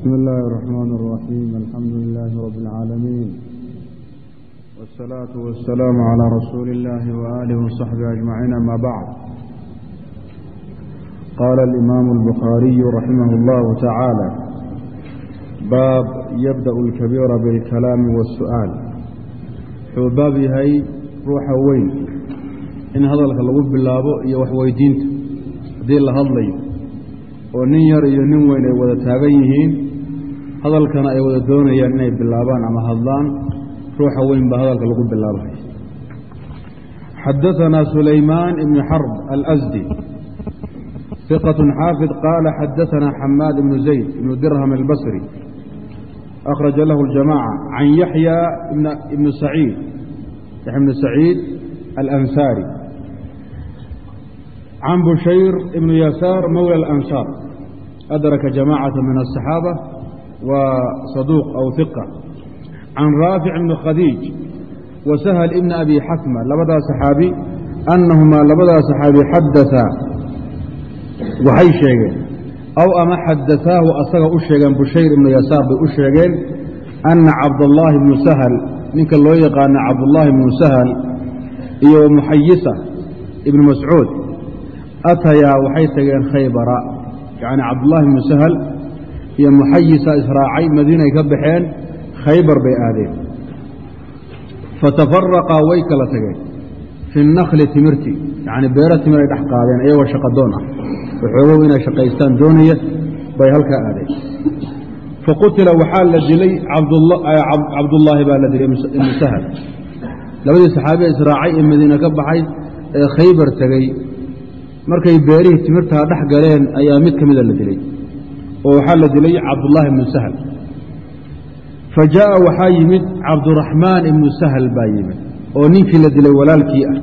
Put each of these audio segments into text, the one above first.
بسم الله الرحمن الرحيم الحمد لله رب العالمين والصلاة والسلام على رسول الله وآله وصحبه أجمعين أما بعد قال الإمام البخاري رحمه الله تعالى باب يبدأ الكبير بالكلام والسؤال حو باب هي روح وين إن هذا لغو بلابو iyo wax weydiinta hadii la hadlayo oo nin yar iyo hadalkana ay wada doonayaan inay bilaabaan ama hadlaan ruuxa weyn baa hadalka lagu bilaabay xadaثna sulaymaan ibn xarb alأsdi ثiqة xaafid qaala xadaثna xamaad ibn zayd ibn dirham اlbصri أkhraجa lahu الجamاعة can yaحyى ibn saciid yaحya ibn saciid alansaari can bushayr ibn yasaar mawlى اlansaar adraka jamacaة min الصaxaabة wa saduuq aw hiqa can raafic ibni khadiij wa sahal ibni abi xasma labadaa saxaabi annahumaa labadaa saxaabi xadaثaa waxay sheegeen aw ama xadaثaahu asaga u sheegeen bushayr ibnu yasaar bay u sheegeen anna cabdallaahi ibnu sahal ninka loo yaqaana cabdullaahi ibnu sahal iyo muxayisa ibnu mascuud atayaa waxay tageen khaybara. Yacni cabdullaahi ibnu sahal iyo muxayisa israacay madiinay ka baxeen khaybar bay aadeen. Fatafaraqaa way kala tageen. Fi nakli timirti yacni beero timir ay dhex qaadeen iyagoo shaqadoon ah. Waxoogow inay shaqaystaan doonaya bay halkaa aadeen. Faqutila waxaa la dilay cabdullaahi baa la dilay ibnu sahal. Labadii saxaabiya israacay ee madiine ka baxay ee khaybar tegey markay beerihii timirtaa dhex galeen ayaa mid ka mida la dilay oo waxaa la dilay cabdullaahi ibnu sahal. Fa jaa'a waxaa yimid cabduraxmaan ibnu sahal baa yimid oo ninkii la dilay walaalkii ah.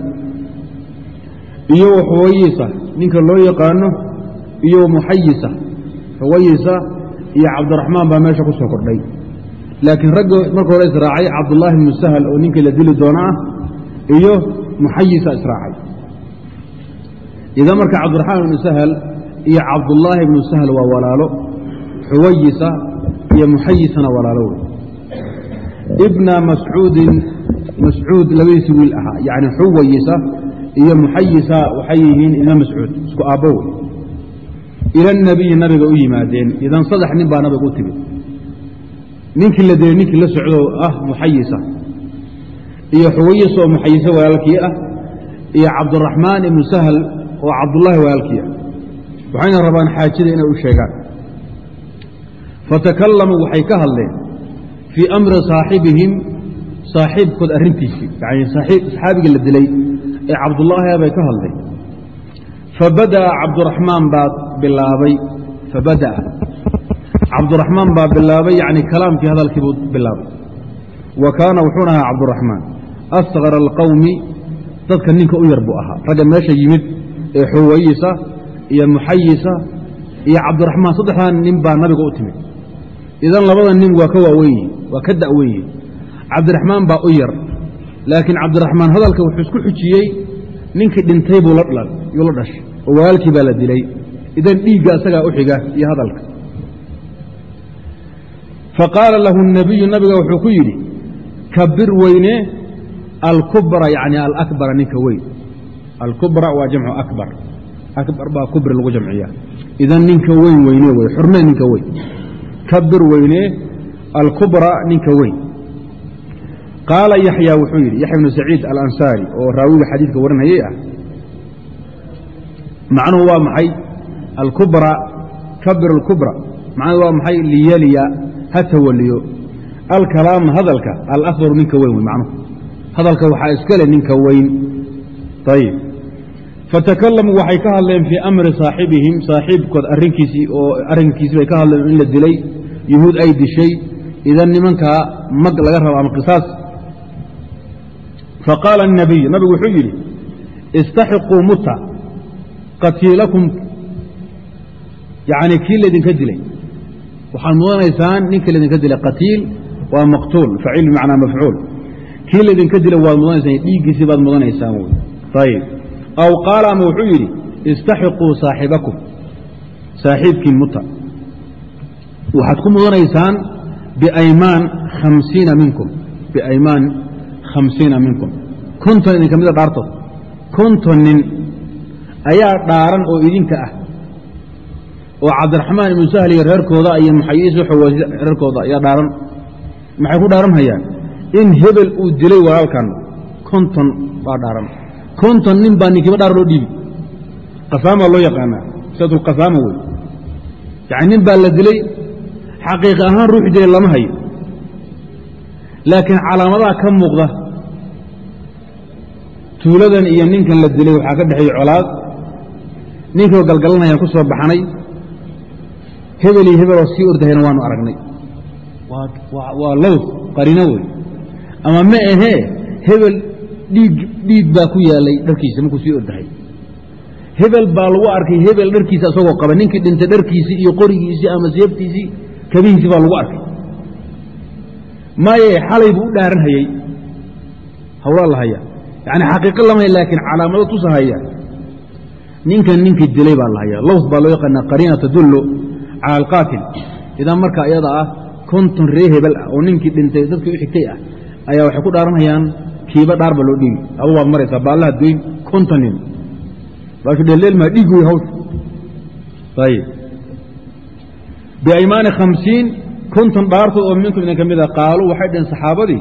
Iyo xuwayisa ninka loo yaqaano iyo muxayisa. Xuwayisa iyo cabdiraxmaan baa meesha ku soo kordhay. Laakiin ragga marka hore israacay cabdullaahi ibnu sahal oo ninkii la dili doono ah iyo muxayisa israacay. Idan marka cabdiraxmaan ibnu sahal iyo cabdullaahi ibnu sahal waa walaalo xuwayisa iyo muxayisana walaalo wey ibna mascuudin mascuud labadiisi wiil ahaa yacni xuwayisa iyo muxayisa waxay yihiin ilma mascuud isku aabbo wey ila nabiga u yimaadeen idan saddex nin baa nabiga u timid. Ninkii la dilay ninkii la socdo ah muxayisa. Iyo xuwayisa oo muxayise walaalkii ah iyo cabduraxmaan ibnu sahal oo cabdullaahi walaalkii ah. Waxayna rabaan xaajada inay u sheegaan fatakalamuu waxay ka hadleen fii amri saaxibihim saaxiibkood arrintiisii saxaabiga la dilay ee cabdullaahi bay ka hadleen fabada'a cabduraxmaan baa bilaabay fabada'a cabduraxmaan baa bilaabay yacni kalaamkii hadalkii buu bilaabay wa kaana wuxuuna ahaa cabduraxmaan asqara alqowmi dadka ninka u yar buu ahaa ragga meesha yimid ee xuwayisa iyo muxayisa iyo cabdiraxmaan saddexdaa nin baa nabiga u timid idan labada nin waa ka waaweynyi waa ka da'weynyi cabdiraxmaan baa u yar laakiin cabdiraxmaan hadalka wuxuu isku xujiyey ninkii dhintay buu yuu la dhashay oo walaalkii baa la dilay. Idan dhiigga asagaa u xiga iyo hadalka. Faqaala lahu nabiyu nabiga wuxuu ku yidhi kabir weyne alkubra yacni alakbara ninka weyn. Alkubra waa jamcu akbar. Akbar baa kubri lagu jamciya idan ninka weyn weyne wey xurmee ninka weyn kabir weyne alkubra ninka weyn. Qaala yaxya wuxuu yidhi yaxya bnu saciid alansaari oo raawiga xadiidka warinayay ah macnuhu waa maxay? Alkubra kabir alkubra. Macnuhu waa maxay? Liyaliya ha tawaliyo alkalaama hadalka alakbaru ninka weyn wey macnuhu. Hadalka waxaa iskale ninka weyn. Ayib fatakalamuu waxay ka hadleen fii amri saaxibihim saaxiibkood arrinkiisii oo arrinkiisii bay ka hadleen in la dilay yuhuud ay dishay idan nimankaa mag laga rabo ama qisaas. Faqaala الnabiy nabigu wuxuu yidhi istaxiquu muta qatiilakum. Yani kii laydinka dilay. Waxaad mudanaysaan ninka laydinka dilay qatiil waa maqtuul faciil bimacnaa mafcuul. Kii laydinka dilay waad mudanaysaan dhiiggiisii baad mudanaysaan wy ayib aw qaala ama wuxuu yidhi istaxiquu saaxibakum saaxiibkiin muta waxaad ku mudanaysaan biaymaan khamsiina minkum biaymaan khamsiina minkum konton idinka mida dhaartood konton nin ayaa dhaaran oo idinka ah oo cabdiraxmaan ibnu sahliga reerkooda iyo muxayiis xawaasi reerkooda ayaa dhaaran maxay ku dhaaranhayaan in hebel uu dilay walaalkan konton baa dhaaran konton nin baa ninkiiba dhaar loo dhiibi. Qasaamaa loo yaqaanaa. Sidatulqasaama wey yacni nin baa la dilay xaqiiq ahaan ruuxu dilay lama hayo. Laakiin calaamadaha ka muuqda tuuladan iyo ninkan la dilay waxaa ka dhexeeyey colaad. Ninkoo galgalanayaan ku soo baxnay. Hebel iyo hebeloo sii ordahayna waanu aragnay. Waa lows qarino wey ama ma ahee hebel dhiig dhiig baa ku yaalay dharkiisa markuu sii ordahay. Hebel baa lagu arkay hebel dharkiisa isagoo qaba ninkii dhintay dharkiisii iyo qorigiisii ama seebtiisii kabihiisii baa lagu arkay. Maaye xalay buu u dhaaran hayey hawlaa la haya xaqiiqo lama hay laakiin calaamado tusa haya ninkan ninkii dilay baa la lows baa loo yaqaanaa qariina tadullu cala alqaatil idan marka iyada ah konton ree hebel ah oo ninkii dhintay dadkii u xigtay ah ayaa waxay ku dhaaranhayaan kiiba dhaar ba loo dhiibi. Adu waad maraysaa baallaha doyn konton nin. Baashu dheeldheelmaa dhiig wey hawsha ayib biaymaani khamsiin konton dhaartood oo minkum idin ka mid a qaaluu waxay dhaheen saxaabadii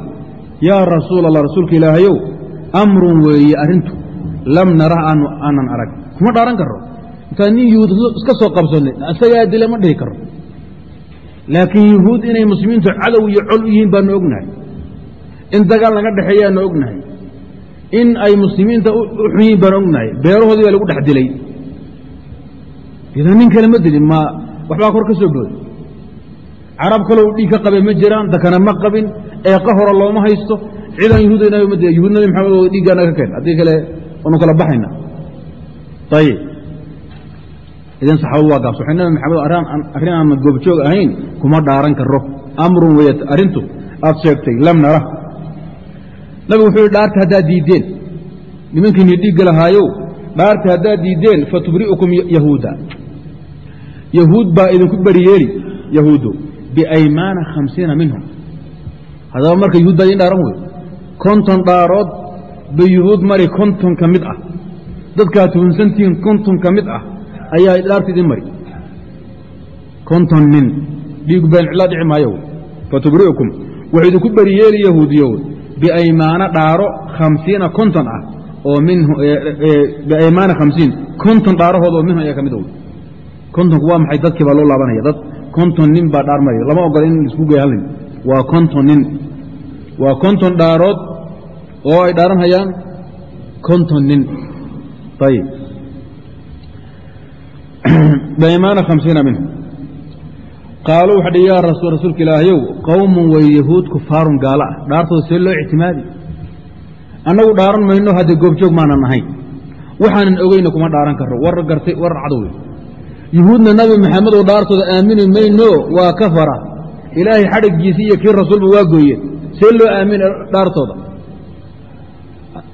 yaa rasuul allah rasuulka ilaahayow amrun weeye arrintu lam narah aanan arag. Kuma dhaaran karo intaan nin yuhuud iska soo qabsannay isagaa dila ma dhihi karo laakiin yuhuud inay muslimiintu cadow iyo col u yihiin baanu ognahay in dagaal naga dhexeeyaanu ognahay. In ay muslimiinta u xun baanu ognahay. Beerahoodii baa lagu dhex dilay. Idan nin kale ma dilin ma waxbaa kor ka soo booday carab kaloo dhiig ka qabe ma jiraan dakana ma qabin. Eeqa hore looma haysto. Ciidan yahuudayna ma dila yuhuud nabi maxamed dhiiggaa naga keen haddii kale waanu kala baxayna. Ayib idan saxaabadu waa gaabso. Waxay nabi maxamed arrin aan goobjoog ahayn? Kuma dhaaran karo. Amrun wey arrintu aad sheegtay lam nara nabigu wuxuu yihi dhaarta haddaad diiddeen nimankiini dhiigga lahaayow dhaarta haddaad diiddeen fatubri'ukum yahuuda. Yahuud baa idinku beriyeeli yahuuddu biaymaana khamsiina minhum. Haddaba marka yuhuud baa idin dhaaran wey. Konton dhaarood bay yuhuud mari konton ka mid ah. Dadkaad tuhunsantihiin konton ka mid ah ayaa dhaarta idin mari. Konton nin dhiigu been cilaa dhici maayo fatubri'ukum wuxuu idinku beriyeeli yahuudiyow biaymaana dhaaro khamsiina konton ah oo biaymaana khamsiin. Konton dhaarahood oo minhu ayaa ka mid ow kontonku waa maxay? Dadkii baa loo laabanaya. Dad konton nin baa dhaar maraya. Lama ogola in la isku geey halnin waa konton nin. Waa konton dhaarood oo ay dhaaran hayaan konton nin. Ayib biaymaana khamsiina minhu qaaluu waxa dhi yaa rasuulka ilaahayow qowmun way yahuud kufaarun gaalo ah dhaartooda see loo ictimaadi. Annagu dhaaran mayno haddee goobjoog maanan ahayn. Waxaanan ogeyna kuma dhaaran karo war gartay war cadow yuhuudna nabi maxamed oo dhaartooda aamini mayno waa kafara. Ilaahay xadhiggiisi iyo kii rasuulba waa gooyeen see loo aamina dhaartooda.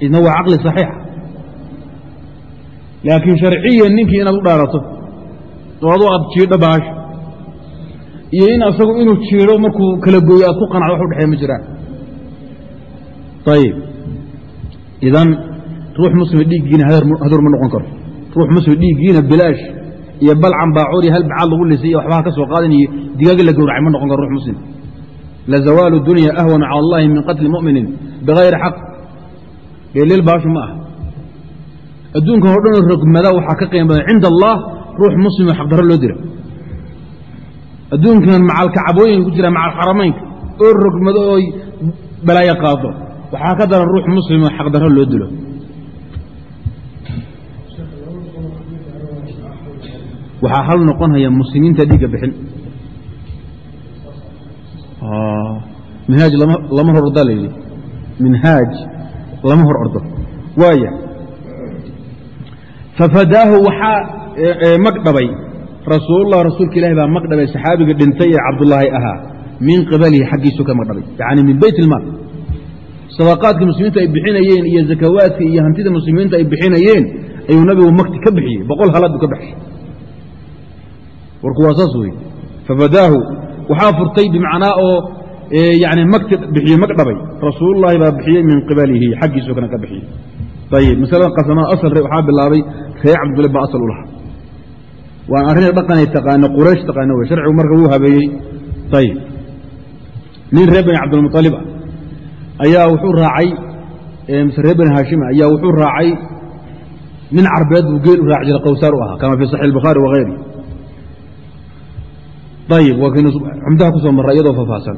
Idna waa caqli saxiixa laakiin sharciyan ninkii inaad u dhaarato oo adu aad jiidho baasho iyo in asagu inuu jiidho markuu kala gooyo aad ku qanacdo wax udhexeeya ma jiraan. Ayib idan ruux muslima dhiiggiina hadur ma noqon karo. Ruux muslim dhiiggiina bilaash iyo balcan baacuur iyo hal bacaad lagu lisay iyo waxbaha ka soo qaadan iyo digaagi la gowracay ma noqon karo ruux muslim. Lazawaalu dunya ahwanu cala allahi min qatli mu'minin bigayri xaq dheeleel baashu ma aha. Adduunkan oo dhanoo rogmada waxaa ka qiim badan. Cinda allah ruux muslimo xaqdarro loo dira adduunkan macalkacabooyinka ku jira macalxaramaynka oo rogmado oo balaayo qaado. Waxaa ka daran ruux muslimo xaqdarro loo dilo. Waxaa hal noqonhaya muslimiinta dhiigga bixin. Minhaaj lama hor ordaa layidhi minhaaj lama hor ordo. Waaya fafadaahu waxaa magdhabay rasuulullah rasuulka ilahi baa magdhabay saxaabiga dhintay ee cabdullaahi ahaa min qibalihi xaggiisu ka magdhabay yacni min beyt ilmaal sadaqaadka muslimiinta ay bixinayeen iyo zakawaadka iyo hantida muslimiinta ay bixinayeen ayuu nabigu makti ka bixiyey boqol halaad buu ka baxshay warku waa saas wey fafadaahu waxaa furtay bimacnaa oo yani magti bixiye mag dhabay rasuulullahi baa bixiyey min qibalihi xaggiisoo kana ka bixiyey. Ayib masalada qasamada asal waxaa bilaabay reer cabdilib baa asal u lahaa waan arrin dhaqanay taqaano quraysh taqaano wey sharcigu marka wuu habeeyey. Ayib nin reer bani cabdilmualib ah ayaa wuxuu raacay mise reer bani haashima ayaa wuxuu raacay nin carbeed buu geel u raaci jiray qawsaar u ahaa kama fii saxi albukhaari wagayri ayib waa kaynu xumdaha ku soo marra iyadoo faahfaahsan.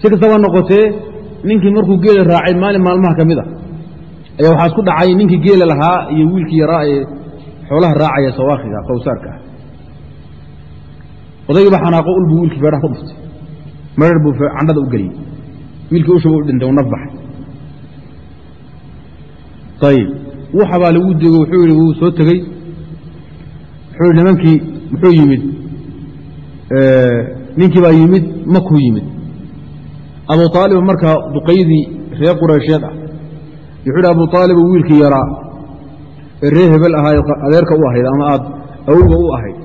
Si kastaba noqotee ninkii markuu geela raacay maalin maalmaha ka mid a ayaa waxaa isku dhacay ninkii geela lahaa iyo wiilkii yaraa ee xoolaha raacaya sawaakiga qawsaarka. Ah odaygii baa xanaaqo ul buu wiilkii feedhaha ku dhuftay marar buu candhada u geliyey. Wiilkii ushuba u dhintay u naf baxay. Ayib waxa baa lagu dego wuxuu yidhi wuu soo tegey wuxuu yidhi nimankii muxuu yimid? Ninkii baa yimid makuu yimid. Abu aaliba markaa duqaydii reer qureysheed ah. Wuxuu yidhi abu aaliba wiilkii yaraa ee reer hebel ahaayo adeerka u ahayd ama aad awowga u ahayd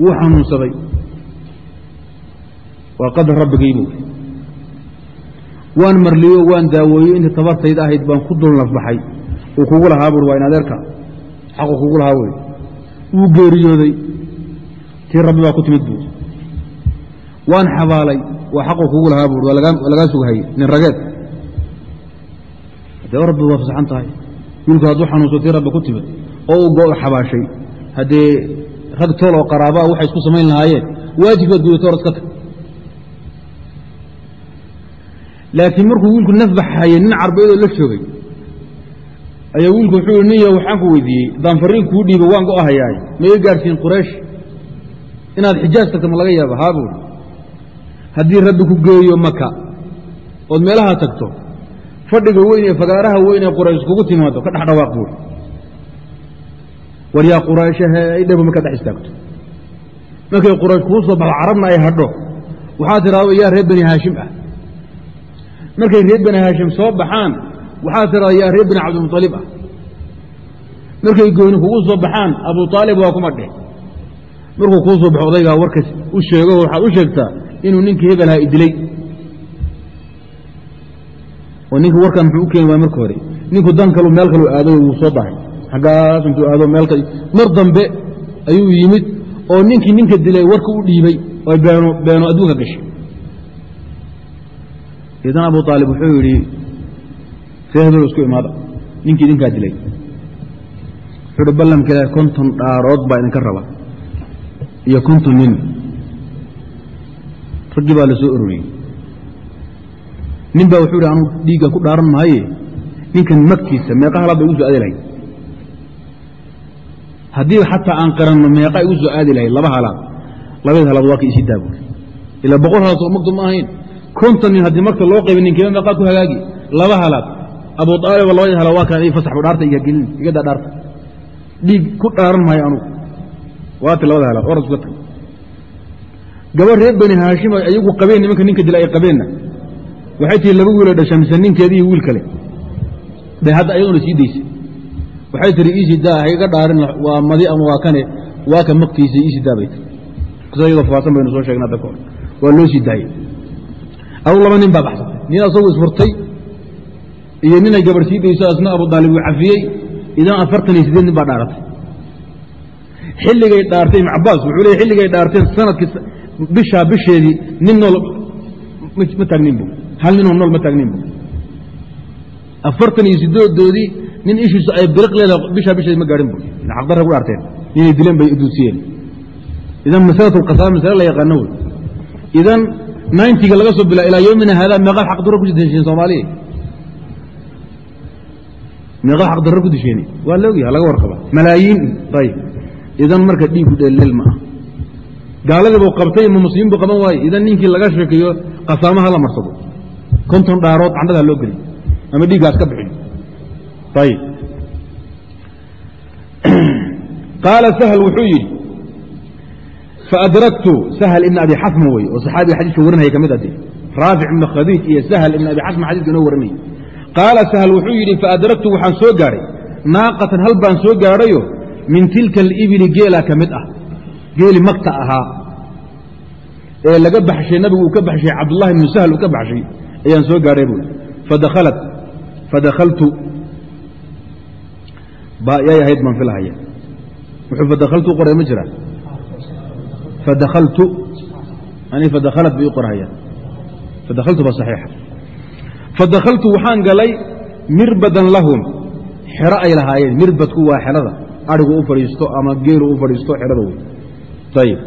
wuu xanuunsaday. Waa qadar rabbigay buu waan marliyo waan daaweeyo intii tabartayda ahayd baan ku dul nafbaxay. Uu kugu lahaa buui waa in adeerka xaqu kugu lahaa wey wuu geeriyooday tii rabbi baa ku timid buui waan xabaalay waa xaqu kugu lahaa buui waa lagaa sughaye nin rageed. Haddee rabbi waa fasaxan tahay wiilku hadduu xanuunso tii rabbi ku timid oo uu goo xabaashay. Haddee rag tool oo qaraabaa waxay isku samayn lahaayeen waajibkaad gudato hor iska tag. Laakiin markuu wiilku nafbaxaye nin carbeedoo la joogay ayaa wiilku wuxuu yihi niyo waxaan ku weydiiyey. Daanfariin kuu dhiibo waan go'ahayaay ma iga gaadhsiin quraysh? Inaad xijaaj tagto ma laga yaaba haa buuri haddii rabbi ku geeyo maka ood meelaha tagto fadhiga weyn ee fagaaraha weyn ee quraysh kugu timaado ka dhex dhawaaq buuri war yaa qurayshahe idhabo markaad dhex istaagto. Markay quraysh kuu soo baxdo carabna ay hadho waxaa tidhahdo yaa reer bani haashim ah. Markay reer bani haashim soo baxaan waxaa tidhahda yaa reer bani cabdilmualib ah. Markay gooni kugu soo baxaan abu aalib waa kuma dheh markuu kuu soo baxo odaygaa warkas u sheego waxaad u sheegtaa inuu ninkii hebelhaa idilay oo ninkii warkan muxuu u keeni waaya marka hore. Ninku dan kalu meel kalu aaday wuu soo dahay xaggaas intuu aado meelka mar dambe ayuu yimid oo ninkii ninka dilay warka u dhiibay oo beeno beeno adduunka gashay. Idan abu aalib wuxuu yidhi see isku imaada ninkii idinkaa dilay. Wuxuu hi ballamka ilaah konton dhaarood baa idinka raba iyo konton nin. Raggii baa la soo ururiyey nin baa wuxuu hi anugu dhiigga ku dhaaran maaye? Ninkan magtiisa meeqa halaad ba igu soo aadi lahayd. Haddii xataa aan qaranno meeqa igu soo aadi lahayd laba halaad. Labadeed halaad waa ka isi daabuuri ilaa boqol halaad soo magtu ma ahayn. Konton nin haddii magta loo qaybay ninkeeba meeqaa ku hagaagi. Laba halaad. Abu aaliba labadii halaad waa kaan i fasax bu dhaarta iga gelin igadaa dhaarta. Dhiig ku dhaaran maayo anugu waati labada halaad oras uga tag. Gabar reer bani haashim ayagu qabeen nimanka ninka dila ay qabeenna waxay tihi laba wiiloo dhasha mise ninkeedi iyo wiil kale. Bay hadda ayaduna sii daysay waxay tihi iisii daa hayga dhaarin waa madi ama waa kane? Waa ka iisii daa bay tii qisa iyadoo faasan baynu soo sheegna hadda kahor waa loo sii daayey. Adugu laba nin baa baxsatay. Nin asagu isfurtay iyo ninay gabar sii dayso asna abu daalib uu cafiyey idan afartan iyo sideed nin baa dhaaratay. Xilligay dhaartay ibn cabaas wuxuu leey xilligay dhaarteen sannadkii bishaa bisheedii nin ma taagnin bu hal ninoo nool ma taagnin afartan iyo sideedoodii nin ishiisu ay biriq leedahay bishaa bisheedi ma gaadhin bu xaqdarra ku dhaarteen. Ninay dileen bay uduusiyeen idan masalatu lqasaama masale la yaqaano wey. Idan nintiga laga soo bila ilaa yomina haadaa meeqaad xaqdarro ku disheen soomaaliya meeqaad xaqdarro ku disheen waa la ogyaha laga warqaba malaayiin. Ayb idan marka dhiigku dheelleel ma ah gaaladii buu qabtay ma muslimiin buu qaban waaye. Idan ninkii laga sheekeeyo qasaamaha la marsado konton dhaarood candhadaa loo geliy ama dhiiggaas ka bixiyo ayib qaala sahl wuxuu yidhi faadraktu sahl ibn abi xasma wey oo saxaabiga xadiiska warinaya ka mid ade raafic ibn khadiij iyo sahl ibn abi xasma xadiiska inoo warinaya. Qaala sahl wuxuu yidhi faadraktu waxaan soo gaadhay naaqatan hal baan soo gaadhayo min tilka alibili geela ka mid ah geeli magta ahaa ee laga baxshay nabigu uu ka baxshay cabdullahi ibnu sahl uu ka baxshay ayaan soo gaadhay buui fadakhaltu. Yay ahayd baan filahaya wuxuu fadakhaltu qoray ma jira? Fadakhaltu. Ani fadakhalat bay u qorhaya fadakhaltu ba saxiixa. Fadakhaltu waxaan galay mirbadan lahum. Xero ay lahaayeen. Mirbadku waa xerada. Arigu u fadhiisto ama geelu u fadhiisto xerada wey. Ayib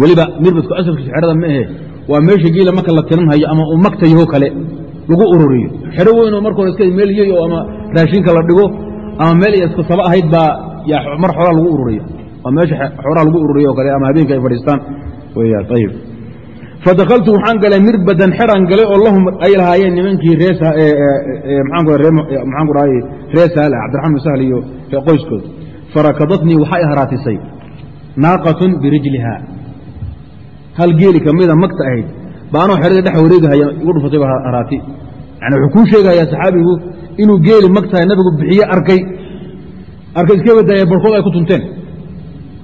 weliba mirbadku asalkiisu xerada ma ahe waa meesha geela marka la tiranhayo ama uu magtayahoo kale lagu ururiyo. Xero weyn oo marka hore iska meel yey oo ama raashinka la dhigo ama meel iska saba ahayd baa mar xoolaa lagu ururiyo. Waa meesha xoolaa lagu ururiyo o kale ama habeenka ay fadhiistaan. Weyaan ayib fadakaltu waxaan galay mirbadan xeraan galay oo lahum ay lahaayeen nimankii ree sahl cabdiraxman bin sahl iyo qoyskooda farakadatnii waxay haraatisay naaqatun birijliha hal geeli ka mida magta ahayd ba anoo xerada dhex wareegahaya igu dhufatay ba haraati. Yani wuxuu kuu sheegayaa saxaabigu inuu geeli magtahay nabigu bixiye arkay. Arkay iska badaaya barkood ay ku tunteen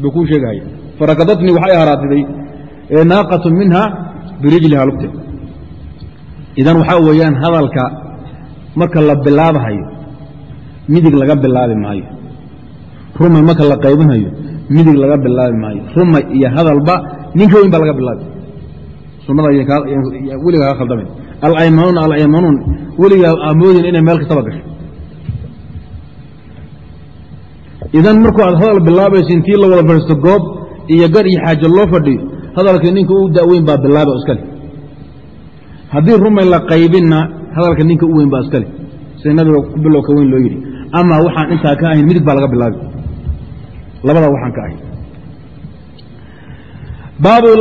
buu kuu sheegahaya. Farakadatnii waxay haraatiday naaqatun minha birijliha lugteed idan waxaa weeyaan hadalka marka la bilaabahayo midig laga bilaabi maayo. Rumay marka la qaybinayo midig laga bilaabi maayo. Rumay iyo hadalba ninka weyn baa laga bilaabi sunada weliga kaga khaldamayn alaymanuun alaymanuun weligaa amoodin inay meel kastaba gasho idan markuu aad hadal bilaabayso intii la wada fadhiisto goob iyo gar iyo xaajo loo fadhiyo hadalka ninka u daweyn baa bilaaba iskale haddii rumay la qaybinna hadalka ninka u weyn baa iskale sida nabiga ku bilow ka weyn loo yidhi. Ama waxaan intaa ka ahayn midig baa laga bilaabi labadaa waxaan ka ahayn baabu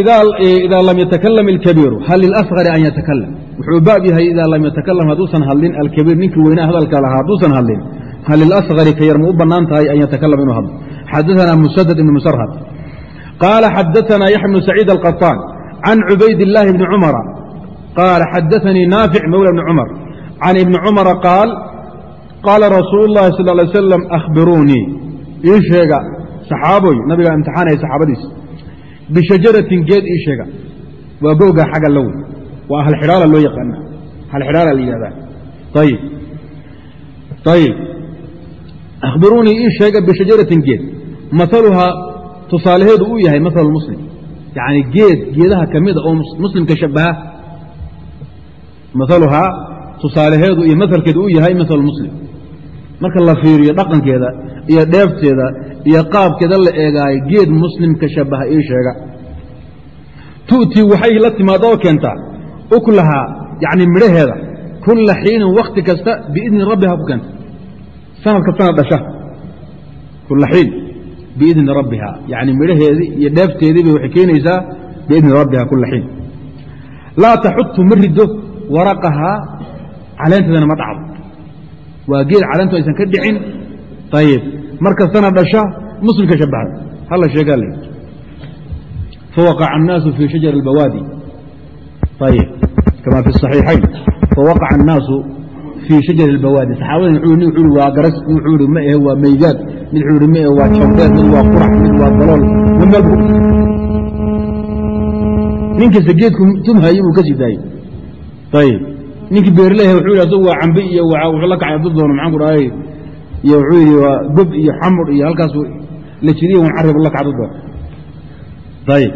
idaa lam yatakalam alkabiiru hal lilasgari an yatakalam wuxuu baab yahay idaa lam yatakalam hadduusan hadlin alkabiir ninkii weynaa hadalka lahaa hadduusan hadlin hal lilasgari ka yar ma u bannaan tahay an yatakalam inuu hadlo xadaثana musadad ibn musarhad qaala xadaثana yaxya bnu saciid alqaطaan can cubayd اllaahi bni cumara qaala xadaثanii naafic mawla bni cumar can ibni cumara qaal qaala rasuulu اllahi sal lay slam akhbiruunii ii sheega saxaaboy nabigaa imtixaanaya saxaabadiisa bishajaratin geed ii sheega waa googaa xagga low waa halxidhaala loo yaqaana halxidhaala la yidhahdaa ayib ayib akhbiruunii ii sheega bishajaratin geed maaluhaa tusaalaheedu uu yahay maal muslim yacni geed geedaha ka mida oo muslimka shabaha maaluhaa tusaalaheedu iyo maalkeedu uu yahay maal muslim marka la fiiriyo dhaqankeeda iyo dheefteeda iyo qaabkeeda la eegaayo geed muslimka shabaha ii sheega. Tu'tii waxay la timaada oo keentaa uklahaa yacni midhaheeda kulla xiinin wakhti kasta biidni rabbiha ku keenta. Sanad kastana dhasha. Kulla xiin biidni rabbiha yacni midhaheedii iyo dheefteediibay waxay keenaysaa biidni rabbiha kulla xiin. Laa taxutu ma riddo waraqahaa caleenteedana ma dhacdo waa geed caleentu aysan ka dhicin ayib mar kastana dhasha muslimka shabaha hala sheegaa la fawaqaca الnaasu fii shajar اlbawaadi ayib kama fi الصaxiixayn fawaqaca الnaasu fii shajar اlbawaadi saxaabada nin wuxuu ihi waa garas nin wuxuu ihi ma ahe waa maygaad mid wuxuu ihi ma ahe waa jambeed mid waa qurax mid waa dalool mid meel bu ninkasta geedku tumhaye buu ka sii daayey ayib ninkii beerlehe wuxuu yidhi asagu waa cambe iyo wuxuu la kacay hadduu doono maxaan ku dhahay? Iyo wuxuu yidhi waa gob iyo xamur iyo halkaas la jiriya wan carab la kacdu doono. Ayib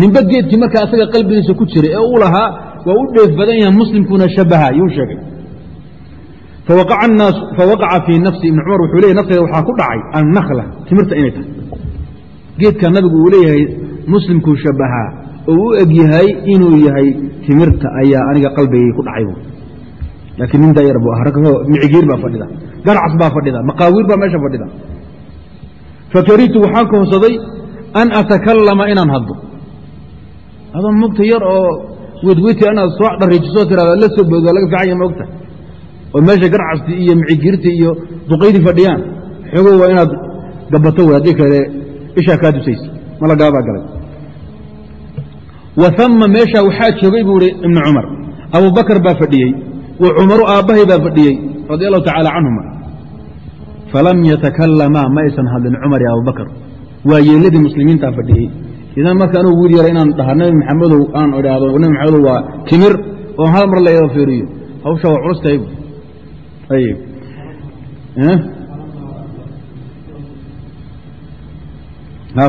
ninba geedkii markaa asaga qalbigiisa ku jiray ee u lahaa waa u dheef badan yahay muslimkuna shabaha yuu sheegay. Fawaqaca fii nafsi ibni cumar wuxuu leeyay nafteeda waxaa ku dhacay annakla timirta inay tahay. Geedka nabigu uu leeyahay muslimkuu shabahaa oo u eg yahay inuu yahay timirta ayaa aniga qalbigay ku dhacay laakiin nin dayar buu ah micigiir baa fadhida garcas baa fadhida maqaawiir baa meesha fadhida fakarihtu waxaan kahorsaday an atakallama inaan hadlo adoo mogta yar oo wedweti inaad soo dhariijisoo tirada la soo bood waa laga fiican ya mogta oo meesha garcasti iyo micigiirti iyo duqaydii fadhiyaan xogo waa inaad gabato wey haddii kale ishaa kaa dusaysa malagaabaa galay wa ama meeshaa waxaa joogay buu ihi ibnu cumar abubakar baa fadhiyey cumaru aabbahay baa fadhiyey radia allahu tacaala canhuma falam yatakalamaa ma aysan hadlin cumar iyo abubakar waa yeeladii muslimiintaa fadhiyey. Idan marka anugu wiil yara inaan dhaha nabi maxamedow aan idhaahdo nabi maxamedow waa timir oo hal mar layada fiiriyo. Hawsha waa culus tahay ayib.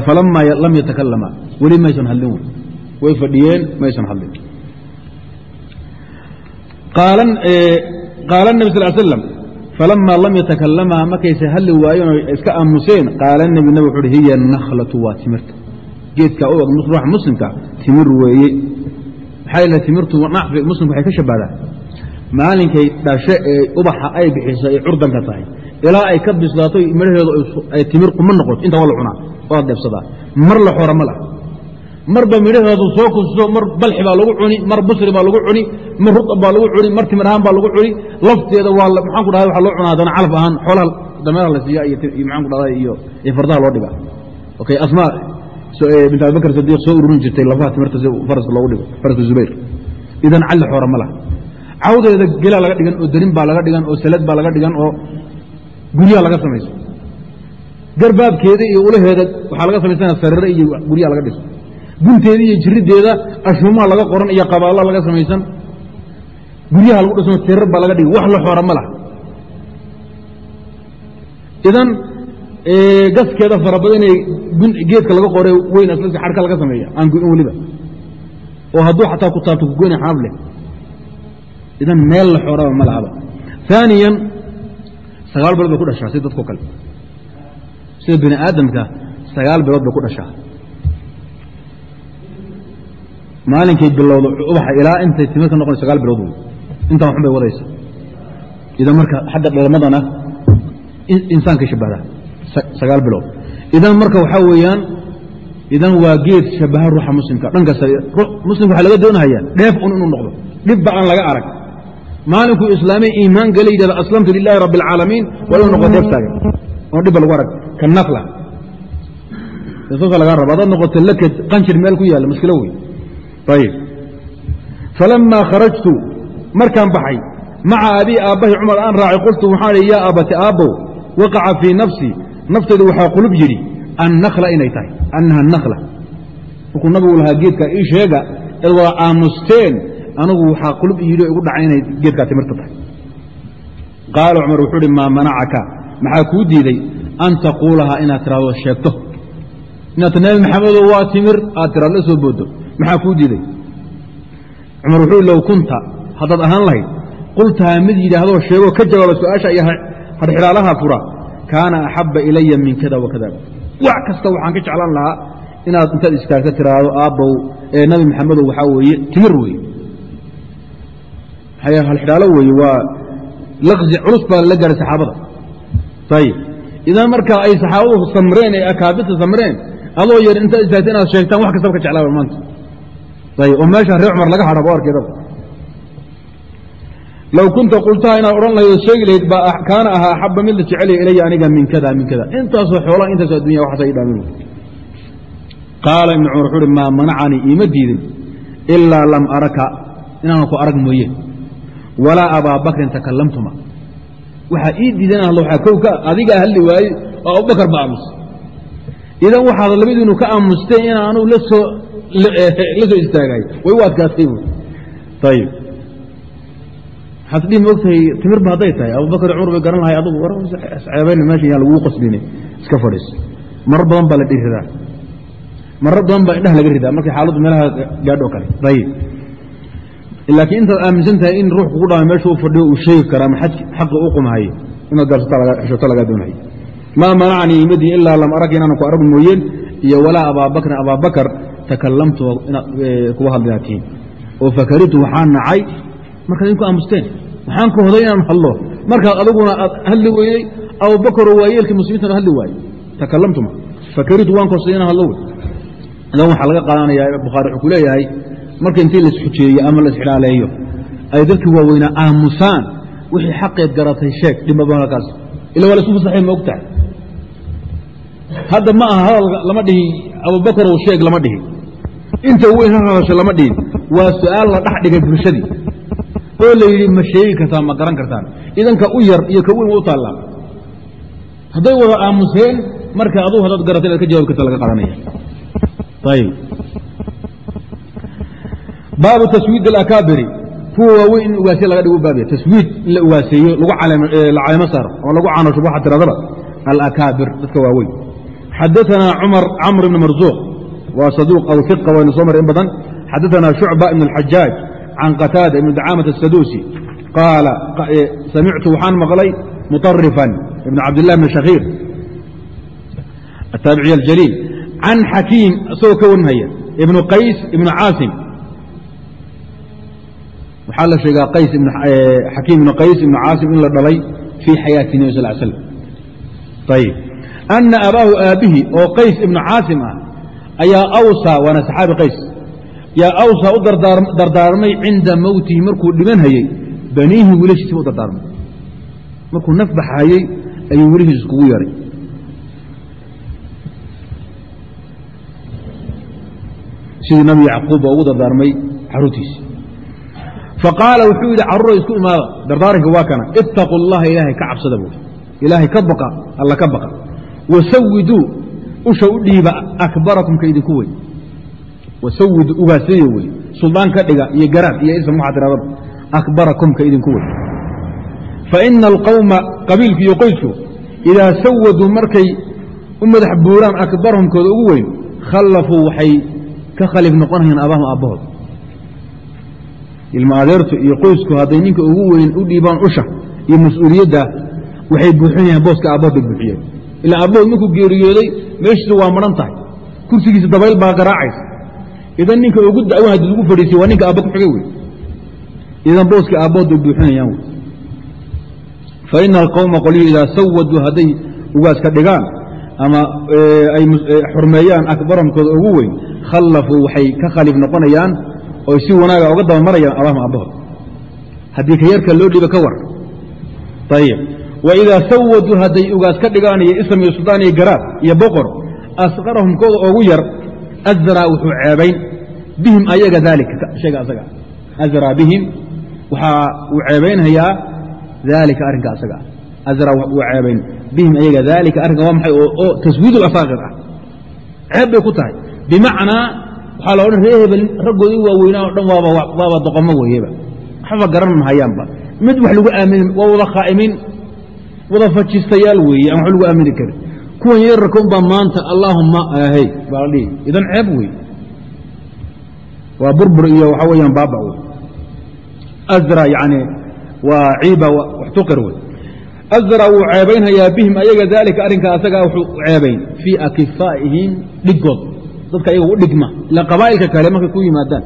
Falamaa lam yatakalama weli maysan hadlin way fadhiyeen maysan hadlin qaala nebi sal slam falamaa lam yatakalamaa markaysa hadli waayeen oo iska aamuseen qaala nebi nabig wuxu uhi hiya nakhlatu waa timirta geedkaa u eg ruuxa muslimka timir weeye. Maxaa yeele timirtu muslimka waxay ka shabbahdaa maalinkay dhashe ee ubaxa ay bixiso ay curdanka tahay. Ilaa ay ka bislaato midhaheedu ay timir quma noqoto inta waa la cunaa waa dheebsadaa mar la xora ma lah marba midhaheedu soo kusto mar balxi baa lagu cuni mar busri baa lagu cuni mar rutab baa lagu cuni mar timir ahaan baa lagu cuni. Lafteeda waa maxaan ku dhahda waxa loo cunaa haddana calaf ahaan xoolaha dameeraha la siiya iyo maxaan ku dhahda iyo fardaha loo dhiga okay asmaa bint abibakr sadiiq soo ururin jirtay lafaha timirta si faraska loogu dhigo faraska zubayr. Idan calli xoora ma laha. Cawdeeda gelaa laga dhigan oo darin baa laga dhigan oo salad baa laga dhigan oo guryaha laga samayso. Garbaabkeeda iyo ulaheeda waxaa laga samaysana sarire iyo guryaha laga dhiso gunteeda iyo jirideeda ashuumaha laga qoran iyo qabaalla laga samaysan. Guryaha lagu dhisno tirar baa laga dhigi wax la xoora ma laha. Idan gaskeeda fara badanee geedka laga qore weyn aslasi xarka laga sameeya aan goyn weliba. Oo hadduu xataa ku taabto kugoyna xaab leh. Idan meel la xooraba ma lahaba. Aaniyan sagaal bilood bay ku dhashaa si dadko kale. Sida bini aadamka sagaal bilood bay ku dhashaa maalinkay bilowda ubaxa ilaa intay timir ka noqon sagaal bilood wey intaan waxun bay wadaysa. Idan marka xagga dhalmadana insaankay shabbahdaa sagaal bilood. Idan marka waxaa weeyaan idan waa geed shabaha ruuxa muslimka dhan kasta muslimka waxaa laga doonahayaa dheef un inuu noqdo dhibba aan laga arag. Maalinkuu islaamay iimaan gala yidhahda aslamtu lilaahi rabbi alcaalamiin waa inuu noqdo dheef taagan. Oon dhibba lagu arag. Ka nafla saasa lagaa raba hadaad noqoto laked qanjir meel ku yaalla muskilo wey ayib falamaa kharajtu markaan baxay maca abii aabbahi cumar aan raacay qultu waxaan ihi yaa aabati aabbow waqaca fii nafsii naftaydu waxaa qulub yidhi annakla inay tahay annaha nakla markuu nabigu lahaa geedkaa ii sheega eed wada aamusteen anigu waxaa qulub yidhi oo igu dhacay inay geedkaa timirta tahay qaala cumar wuxuu uhi maa manacaka maxaa kuu diiday an taquulahaa inaad tiraahdo sheegto inaad ti nabi maxamedo waa timir aad tiraad la soo booddo maxaa kuu diiday cumar wuxuu low kunta haddaad ahaan lahayd qultahaa mid yidhaahdoo sheegoo ka jawaaba su'aasha iyo harxidhaalaha fura. Kaana axabba ilaya min kada wa kada. Wax kasta waxaan ka jeclaan lahaa inaad intaad istaagta tiraahdo aabbow ee nabi maxamedow waxaa weeye timir weeye. Halxidhaalo weeye waa laqsi culus baa la gaaray saxaabada. Ayib idan markaa ay saxaabadu samreen ee akaabirta samreen adoo yar intaad istaagta inaad sheegtaan wax kastaba ka jeclaaba maanta oo meeshaan reer cumar laga hadhaba arkeedaba low kunta qultaha inaad odhan lahayd oo sheegi lahayd baa kaana ahaa axaba mid la jecelaya ilaya aniga min kada min kada. Intaasoo xoolaha intaasoo addunya waxaasa ii dhaamin qaala ibnu cumar wuxuu uhi maa manacanii iima diidin ilaa lam araka. Inaanan ku arag mooye. Walaa abaa bakrin takallamtuma waxaa ii diidan hadlo waxaa kow ka adigaa hadli waaye oo abubakar ba aamus. Idan waxaad labadiinu ka aamusteen inaanu la soo la soo istaagay. Way u adkaatay waxaad dhihi moogtahay timirba hadday tahay. Abubakar cumar bay garan lahay adugu ceebayna meeshan yaan laguu qasbine iska fadhiis marar badan baa la dhihi ridaa marar badan baa indhaha laga ridaa. Markay xaaladdu meelaha gaadho kale. Ayib laakiin intaad aaminsan tahay in ruux kugu dhaama meesha u fadhiyo uu sheegi karaa ma xaqa u qumahaye inaad gaarsato lagaa doonahay. Maa manacanii imadii ilaa lam arag inaanan ku arag mooyeen iyo walaa abaabakrin abaabakar takallamtu kuwa hadlayaa tihiin oo fakaritu waxaan nacay. Markaad idinku aamusteen waxaan ka hoday inaan hadlo. Markaad adiguna aad hadli weyney abubakaroo waayeelkii muslimiintan hadli waaye. Takallamtuma fakaritu waan korsay inaan hadlo wey idan waxaa laga qaadanayaa bukhaari wuxuu ku leeyahay marka intii laisxujeeyo ama laisxidhaaleeyo ay dadkii waaweynaa aamusaan. Wixii xaqeed garatay sheeg dhimaba halkaas. Ila waa la isku fasaxay ma og tahay hadda ma aha hadal lama dhihi. Abubakarow sheeg lama dhihin inta weyn ha hadasho lama dhihin waa su'aal la dhex dhigay bulshadii. Oo la yidhi ma sheegi kartaan ma garan kartaan. Idanka u yar iyo ka weyn waa u taallaa. Hadday wada aamuseen marka adugu haddaad garatay inaad ka jawaabi karta laga qaadanaya ayb baabu taswiid alakaabiri. Kuwa waaweyn in ugaasye laga dhigo baabya taswiid in la ugaaseeyo la calamo saaro ama lagu canosho waxa tiradaba. Alakaabir dadka waaweyn xadaana camr ibn marzuuq waa saduuq aw iqa waynu soo mara badan xadaana shucba ibn اlxajaaj can qataada ibn dacaamat asaduusi qaala samictu waxaan maqlay muطarifan ibn cabdilah bn shakiir ataabici aljaliil can xakiim isagoo ka warinhaya ibnu qays ibnu caasim waxaa la sheegaa xakiim ibn qays ibnu caasim in la dhalay fii xayaati nebi sal slam ana abaahu aabbihi oo qays ibnu caasim ah ayaa awsaa waana saxaabi qays yaa awsaa u dardaarmay cinda mowtihi markuu dhiman hayey baniihi wiilashiisiba u dardaarmay markuu naf baxayey ayuu wiilashiis iskugu yeeray sidii nabi yacquub baa ugu dardaarmay caruurtiisi faqaala wuxuu yidhi carruura isku imaada dardaaranka waa kana ittaquu allaha ilaahay ka cabsada buuri ilaahay ka baqa alla ka baqa wasawiduu usha u dhiiba akbarakum ka idinku weyn wasawidu ugaaseeyo wey. Suldaan ka dhiga iyo garaad iyo ism waxaa tiradaba akbarakum ka idinku weyn faina alqawma qabiilku iyo qoysku idaa sawaduu markay u madax buuraan akbarahumkooda ugu weyn khallafuu waxay ka khalif noqonayaan aabahum aabbahood. Ilma adeertu iyo qoysku hadday ninka ugu weyn u dhiibaan usha iyo mas'uuliyadda waxay buuxinayaan booska aabbahood bay buuxiyeen ilaa aabbahood markuu geeriyooday meeshiisu waa madhan tahay. Kursigiisa dabayl baa garaacaysa idan ninka ugu dawan haddii ugu fadhiisay waa ninka aabba ku xigay wey idan booska aabbahood bay buuxinayaan wey fa ina alqawma qolyii idaa sawaduu hadday ugaaska dhigaan ama ay xurmeeyaan akbarhamkooda ugu weyn khallafuu waxay ka khalif noqonayaan oy si wanaaga uga dabamarayaan aabahum aabbahood haddii ka yarka loo dhiiba ka war. Ayib wa idaa sawaduu hadday ugaas ka dhigaan iyo ism iyo suldaan iyo garaad iyo boqor asqarahum kooda ugu yar azraa wuxuu ceebayn bihim ayaga daalika shayga asaga azraa bihim waxaa uu ceebaynhayaa daalika arrinka asaga azraa wuu ceebayn bihim ayaga daalika arrinka waa maxay oo taswiid asaaqir ah ceeb bay ku tahay bimacnaa waxaa la odhan ree hebel raggoodii waaweynaa o dhan waaba doqomo weeyeba waxba garan hayaanba mid wax lagu aamini waa wada khaa'imiin wada fajistayaal weeye aan wax lagu aamini karin. Kuwan yararka unbaa maanta allaahumma aahey baa la dhihi. Idan ceeb wey waa burbur iyo waxaa weyaan baaba wey azra yani waa ciiba waxtuqir wey azra wuu ceebaynhayaa bihim ayaga daalika arrinka asagaa wuxuu ceebayn fii akifaa'ihim dhiggood. Dadka ayaga u dhigma. Ila qabaa'ilka kale markay ku yimaadaan.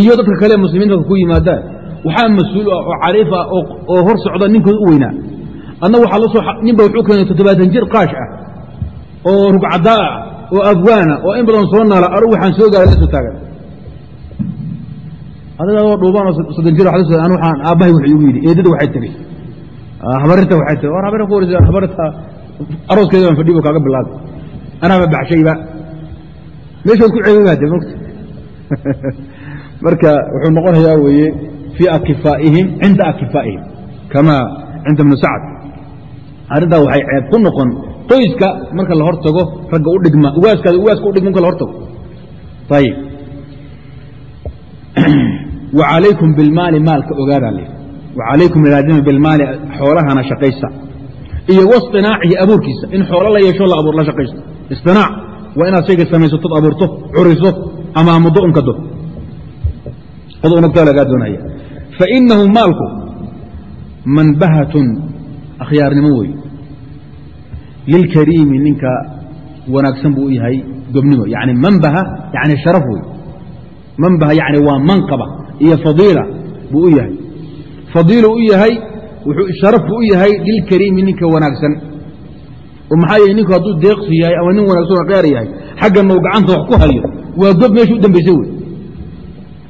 Iyo dadka kale muslimiinta markay ku yimaadaan. Waxaa mas'uul ah oo cariif ah oo hor socda ninkooda u weynaa adna waxaa la soo ninba wuxuu keenay toddobaatan jir qaash ah oo rugcadaa ah oo abwaana oo in badan soo naala anugu waxaan soo gaaray la soo taagan adagoo dhuubaan oo soddon jir anu waxaan aabbahay wuxuu igu yidhi eedada waxay tiri habarinta waxay tiri war habarin ku warisa habarinta arooskeeda baan fadhibo kaaga bilaabay. Anaaba baxshayba. Meeshood ku ceebabaade mogta marka wuxuu noqonayaa weeye fii akifaa'ihim cinda akifaa'ihim kama cinda ibnu sacd arrintaa waxay ceeb ku noqon. Qoyska marka la hor tago ragga u dhigma ugaaskaada ugaaska u dhigma marka la hor ayib wa calaykum bilmaali maalka ogaadaa le wa calaykum ilaadima bilmaali xoolahana shaqaysta. Iyo waistinaacihi abuurkiisa. In xoolo la yeesho la shaqaysto. Istinaac. Waa inaad shayga samaysatood abuurto curiso ama muddo unkado ad unagtaa lagaa doonaya fainahu maalku manbahatun akhyaarnimo wey lilkariimi ninka wanaagsan buu u yahay gobnimo yani manbaha yani sharaf wey manbaha yani waa manqaba iyo fadiila buu u yahay. Fadiilu u yahay sharaf buu u yahay lilkariimi ninka wanaagsan. Oo maxaa yeele ninku hadduu deeqsi yahay ama nin wanaagsan oo qeer yahay xagganna uu gacanta wax ku hayo? Waa gob meesha u dambaysa wey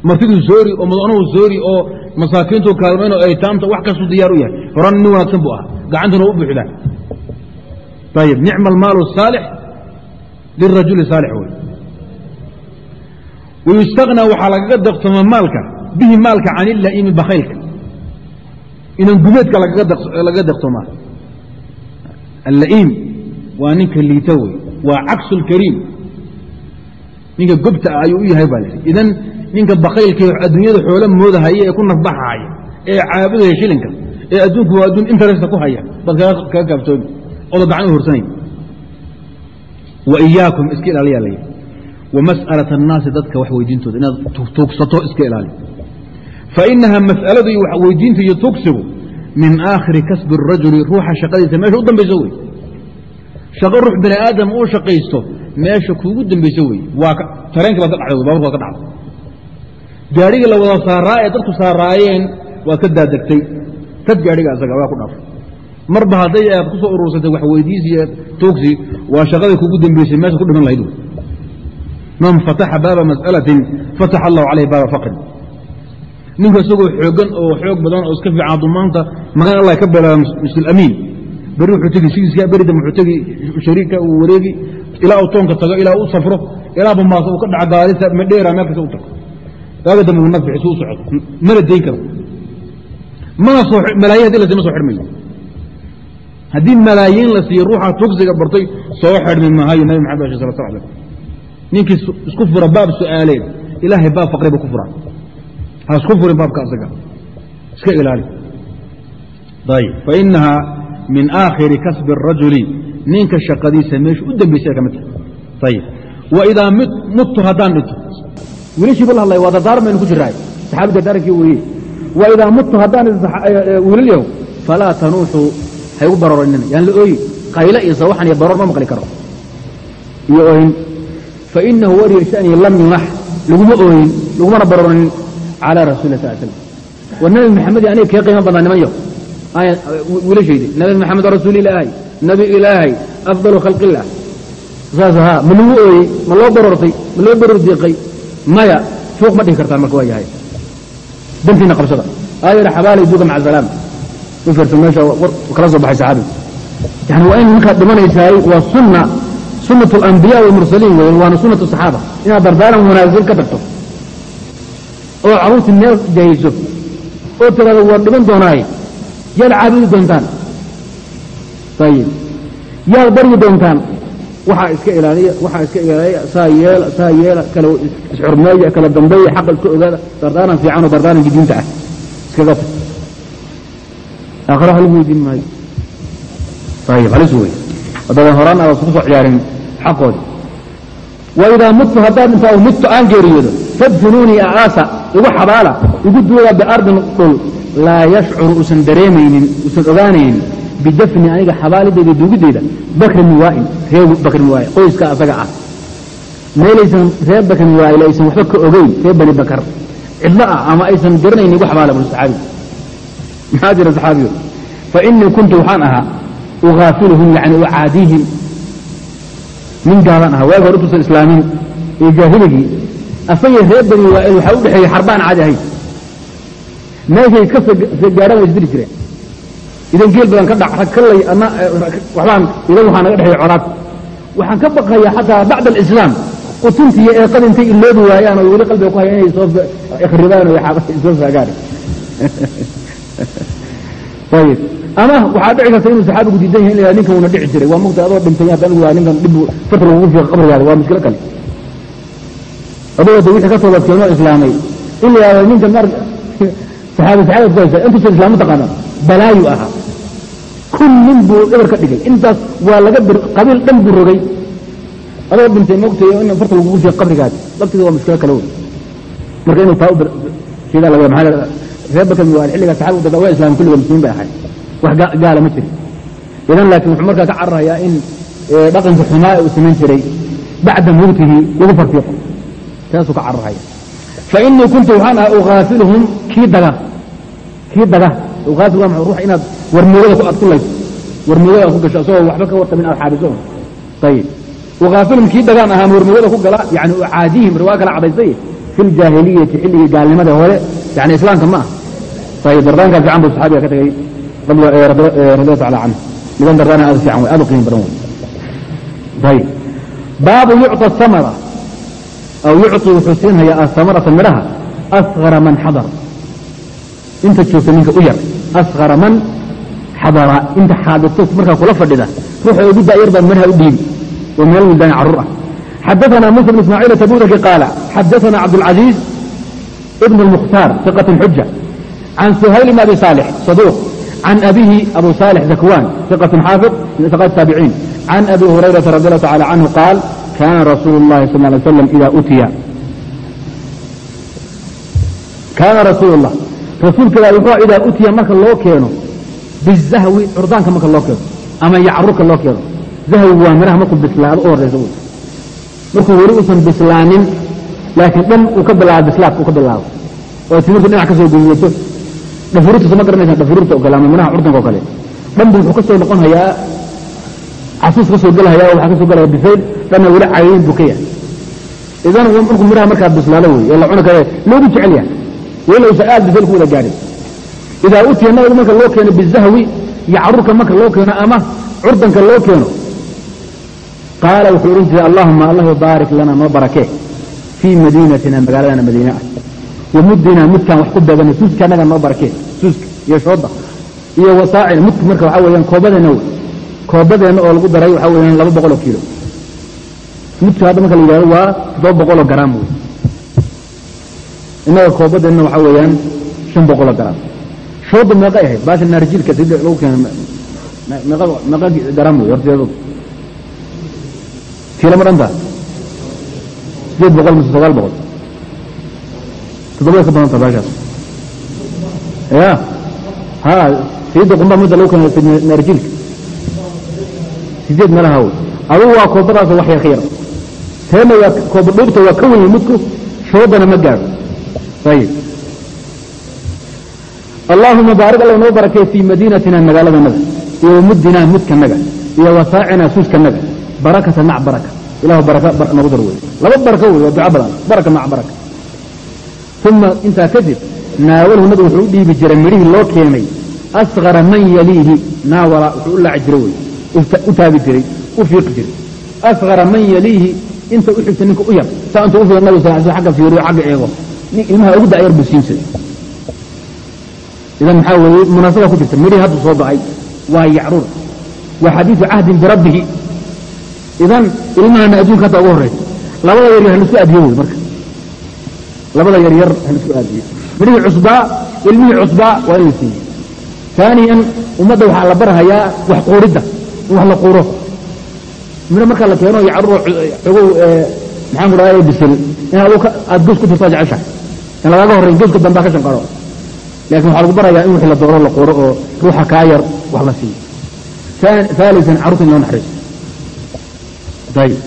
martiduu soori oo madanuhu soori oo masaakiintu kaalmayno aytaamta wax kastuu diyaar u yahay. Horana nin wanaagsan buu ahaa. Gacantuna u buuxdaa ayib nicma almaalu saalix lirajuli saalix wey wayustagnaa waxaa lagaga deqtoma maalka bihi maalka can ilaa'imi bakhaylka. Inan gumeedka lagaga deqtomaa alla'iim waa ninka liita wey waa caksu ninka gobta ah ayuu u yahay baa laidhi idan ninka bakaylkii adduunyada xoolo moodahaya ee ku nafbaxaaya ee caabudaya shilinka ee adduunku waa adduun interesta ku haya baad kaga kaaftoomi odo gacan u wa iyaakum iska ilaaliyaa la yidhi wa mas'alat annaasi dadka wax weydiintooda inaad tuugsato iska ilaali. Fa inaha mas'aladu iyo wax weydiinta iyo tugsigu min aakhiri kasbi arajuli ruuxa shaqadiisa meesha u dambayso wey. Shaqo ruux bani aadam uu shaqaysto meesha kuugu dambayso wey. Waa tareenka baad ka dhacday baburka ka dhacday gaadhigii la wada saaraa ee dadku saaraayeen waad ka daadegtay tad gaadhiga asaga waa ku dhaafay marba hadday aad ku soo urursatay wax weydiisi iyo tuugsi waa shaqaday kugu dambaysay meesha ku dhiman lahayd. Man fataxa baaba mas'alatin fataxa allahu calayhi baaba faqrin. Ninka isagoo xoogan oo xoog badan oo iska fiican hadduu maanta magan allah ka beelaa mislamiin beri wuxuu tegi sigiiska beridam wuxuu tegi shariika uu wareegi ilaa uu toonka tago ilaa uu safro ilaa bamaaso uu ka dhaca gaalisa madheera meel kasta u tago waaga dambe uu nafci isu socdo. Mana dayn karo. Mana malaayin haddii la ma soo xidhmayo haddii malaayiin la siiye ruuxa tugsiga bartay soo xidhmi maayo nabi maxamed baa sal sl ninkii isku fura baab su'aaleed ilaahay baab faqri buu ku furaa. Ha isku furin baabka asaga. Iska ilaali. Ayb fainaha min aakhiri kasbi الrajuli ninka shaqadiisa meesha u dambaysay ka mid tahay. Ayib waidaa muttu haddaan dhinto wiilashiibu la hadlay waa dardaaran baynu ku jiraay saxaabi dardaarankii weeye waidaa muttu haddaan wiilal yahow falaa tanuuxuu haygu barooranina yaan la ooyi qaylo iyo sawaxan iyo baroor ma maqli karo. Iyo ooyin fainahu waryar shanii lam yunax laguma ooyin lagumana barooranin calى rasuuli sal slam war nabi maxamed aniga kee qiimo badnaa niman yo wiilashaydi nabi maxamed rasuul ilaahay nabi ilaahay afdalu khalqilah saas ahaa ma lagu ooyey ma loo baroortay ma loo baroor maya fuuq ma dhihi kartaan marka waa yahay. Dantiina qabsada aayar xabaalay duuga maca salaam u fiirsan meesha kala soo baxay saxaabiga yani waa in markaad dhimanaysaay waa sunna sunnat alambiya walmursaliin weeye waana sunnat saxaaba. Inaad dardaaran wanaagsan ka tagto. Oo caruurtii meel jahayso oo tiraado waa dhiman doonaaye yaad caabudi doontaan. Ayib yaad baryi doontaan waxaa iska ilaaliya waxaa iska ilaaliya saa yeela saa yeela kala isxurmeeya kala dambeeya xaqa iska ogaada dardaaran fiican oo diinta ah. Iskaga tag aakhira wax lagu weydiin maayo. Ayib halis wey haddadan horaan aada isku soo ciyaarin xaqoodi. Waidaa muttu haddaan intaa u muttu aan geeriyoodo fadfinuunii aasa igu xabaala igu duuga biardin dhul laa yashcuru uusan dareemaynin uusan ogaanaynin bidafni aniga xabaalidayda duugidayda bakri miwaain reer bakri miwaain qoyska asaga ah. Meelaysan reer bakri miwaail aysan waxba ka ogeyn reer bani bakar. Cidlo ah ama aysan garanaynin igu xabaala bul saxaabi maxaa jira saxaabiyo? Fa inii kuntu waxaan ahaa ugaafiluhum yani ucaadiihim nin gaaban aha waagi hore intuusan islaamin iyo jaahiligii asagii reer bani waail waxaa u dhexeeyey xarbaan caadi ahayd. Meeshay iska soo way isdiri jireen idan geel badan ka dhac kalay ana waxbaan idan waxaa naga dhexeeya colaad waxaan ka baqayaa xataa bacda alislaam qutunti iyo eeqada intay iloobi waayaan oo weli qalbiga ku haya inay soo ikhribaan oo soo saagaan ayib ama waxaa dhici karta inuu saxaabigu diidan yahay in ninkan uuna dhici jiray. Waa mugta adoo dhintay hadda anigu waa ninkan dhib farta lagugu fiiqa qabrigaada waa mushkilo kale. Adoo da wixii ka toobadkeenoo islaamay. In la yidhahdo ninkan mar saxaabi saxaabad ku haysa intuusan islaamu taqaana balaayu ahaa kun nin buu eber ka dhigay. Intaas waa laga qabiil dhan buu rogay. Adoo dhintay mogtay in farta lagugu fiiqa qabrigaada laftiga waa mushkilo kale wey marka inuu taa u sheegaa laga maxaa reer bakar waa xilliga saxaabigu dada waa islaamay kulliga muslimiin bay ahay wax gaala ma jirin. Idan laakiin wuxuu markaa ka cararayaa in dhaqanka xumaa uu samayn jiray bacda mawtihi lagu farfiiqo taasuu ka cararaya. Fa inii kuntu waxaan ahaa ughaafiluhum kii daga. Kii daga aasi waa ru inaad warmoodaa ad ku layso warmoodada ad ku gasho asagoo waxba ka wartamin aad xaabiso ayib wakaasilum kii dagaan ahaan warmoodada ku gala yani ucaadihim riwaa kala cadaysay fi ljaahiliyati xilligii gaalnimada hore yani islaamka ma ah ayib dardaankaas fiican buu saxaabiga ka tegey radia taala canhu niban dardaan aad fiican w aad u qiimo badan wey ayib baabu yucطa samara aw yucطi wuxuu siinhayaa asamarata midhaha asqara man xadar inta joogta ninka u yar asغara man xadara inta xaadirto markaa kula fadhida ruuxa ugu daayar baa midhaha u dhiibi oo meel wildaani carruur ah xadaثna muسى بن ismاعيل تbudki qاaل xadaثna cabdالعaزيز بن المkhتاar ثقة xujة عan سhayl بن أbي صالح صدوq عan أbihi أbu صالح زكوان ثقة xاaفظ من ثقات التابعين عan أbي هريرة رضي الله تعالى عنه قاaل كان رsuuل اللhi صلى اه عليه وسلم إذا utiya kaana rasuul الlah rasuulka ilah wuxuu idaa utiya marka loo keeno bizahwi curdaanka marka loo keeno ama yacrurka loo keeno. Zahwigu waa miraha markuu bislaado u horaysa markuu weli usan bislaanin laakiin dhan uu ka bilaabo bislaadka uu ka bilaabo. Oo timirtu dhinac ka soo guduwato dhafuruurta sama garanaysa dhafuruurta o kale ama miraha curdanka o kale. Dhanbu wuxuu ka soo noqon hayaa casuus ka soo gelhayaa oo waxaa ka soo gelaya dhanna weli ka yahay. Idan markuu miraha markaa bislaado wey ee la cuni kare loogu jecel yahay weli usan aad bisayl ku wada gaadhin. Idaa utiya nabigu marka loo keeno bizahwi yacrurka marka loo keeno ama curdanka loo keeno. Qaala wuxuu odhan jiray allahuma allah baarik lana noo barakee fii madiinatina magaaladana madiine ah. Wamudina mudkaan wax ku beegana suuska annaga noo barakee suuska iyo shooda iyo wasaacina mudka marka waxaa weyaan koobadeenna wey. Koobadeenna oo lagu daray waxaa weyaan laba boqoloo kiilo. Mudka hadda marka la yidhahdo waa toddoba boqoloo garaam wey innaga koobadeenna waxaa weeyaan shan boqoloo garaam shooda meeqay ahayd baasha naarjiilka lagu keena meeqa garaam wey horteedu kiilo ma dhanta? Sideed boqol mise sagaal boqol. Toddoba ka badanta baashaas. Ya ha sayidda qumba midda lagu keena naarjiilka sideed meelaha wey adugu waa koobadaasoo wax yar ka yar. Teena waa kooba dhuubta waa ka wenye mudku shoodana ma gaadho ayib allaahuma baarik alla noo barakay fii madiinatina magaaladanada iyo mudinaa mudkanaga iyo wasaacina suuskanaga barakata mac baraka ilahu baraka dar wey laba barako wey waa duca badan baraka mac baraka uma intaa kadib naawalhu nabigu wuxuu u dhiibi jiray midhihii loo keenay asqara man yaliihi naawala wuxuu u laaci jiray wey u taabi jiray u fiiqi jiray asqara man yaliihi inta u xigta ninka u yar saa intuu u fiir nabig sal agga fiiriyo agga eego ilmaha ugu da'yar buu siin jiray idan maxaa weeye munaasaba ku jirta midhihii hadduu soo go'ay waa yacruur waa xadiidu cahdin birabbihi. Idan ilmahana adduunka hadda ugu horraysa labada yaryar halisku aadiyo wey marka. Labada yaryar halisku aadiyo midhihii cusbaa ilmihii cusbaa waa in la siiye taaniyan ummadda waxaa la barhayaa wax quuridda in wax la quuro. Midho markaa la keeno yacruur xogow maxaan ku dhahay bisil? In aad goos ku turtaa jeceshahay in lagaaga horrayn gooska dambaa ka shanqaro laakiin waxaa lagu barayaa in wixii la dooro la quuro oo ruuxa kaa yar wax la siiyo. Aalisan carruurta in loo naxariiso ayib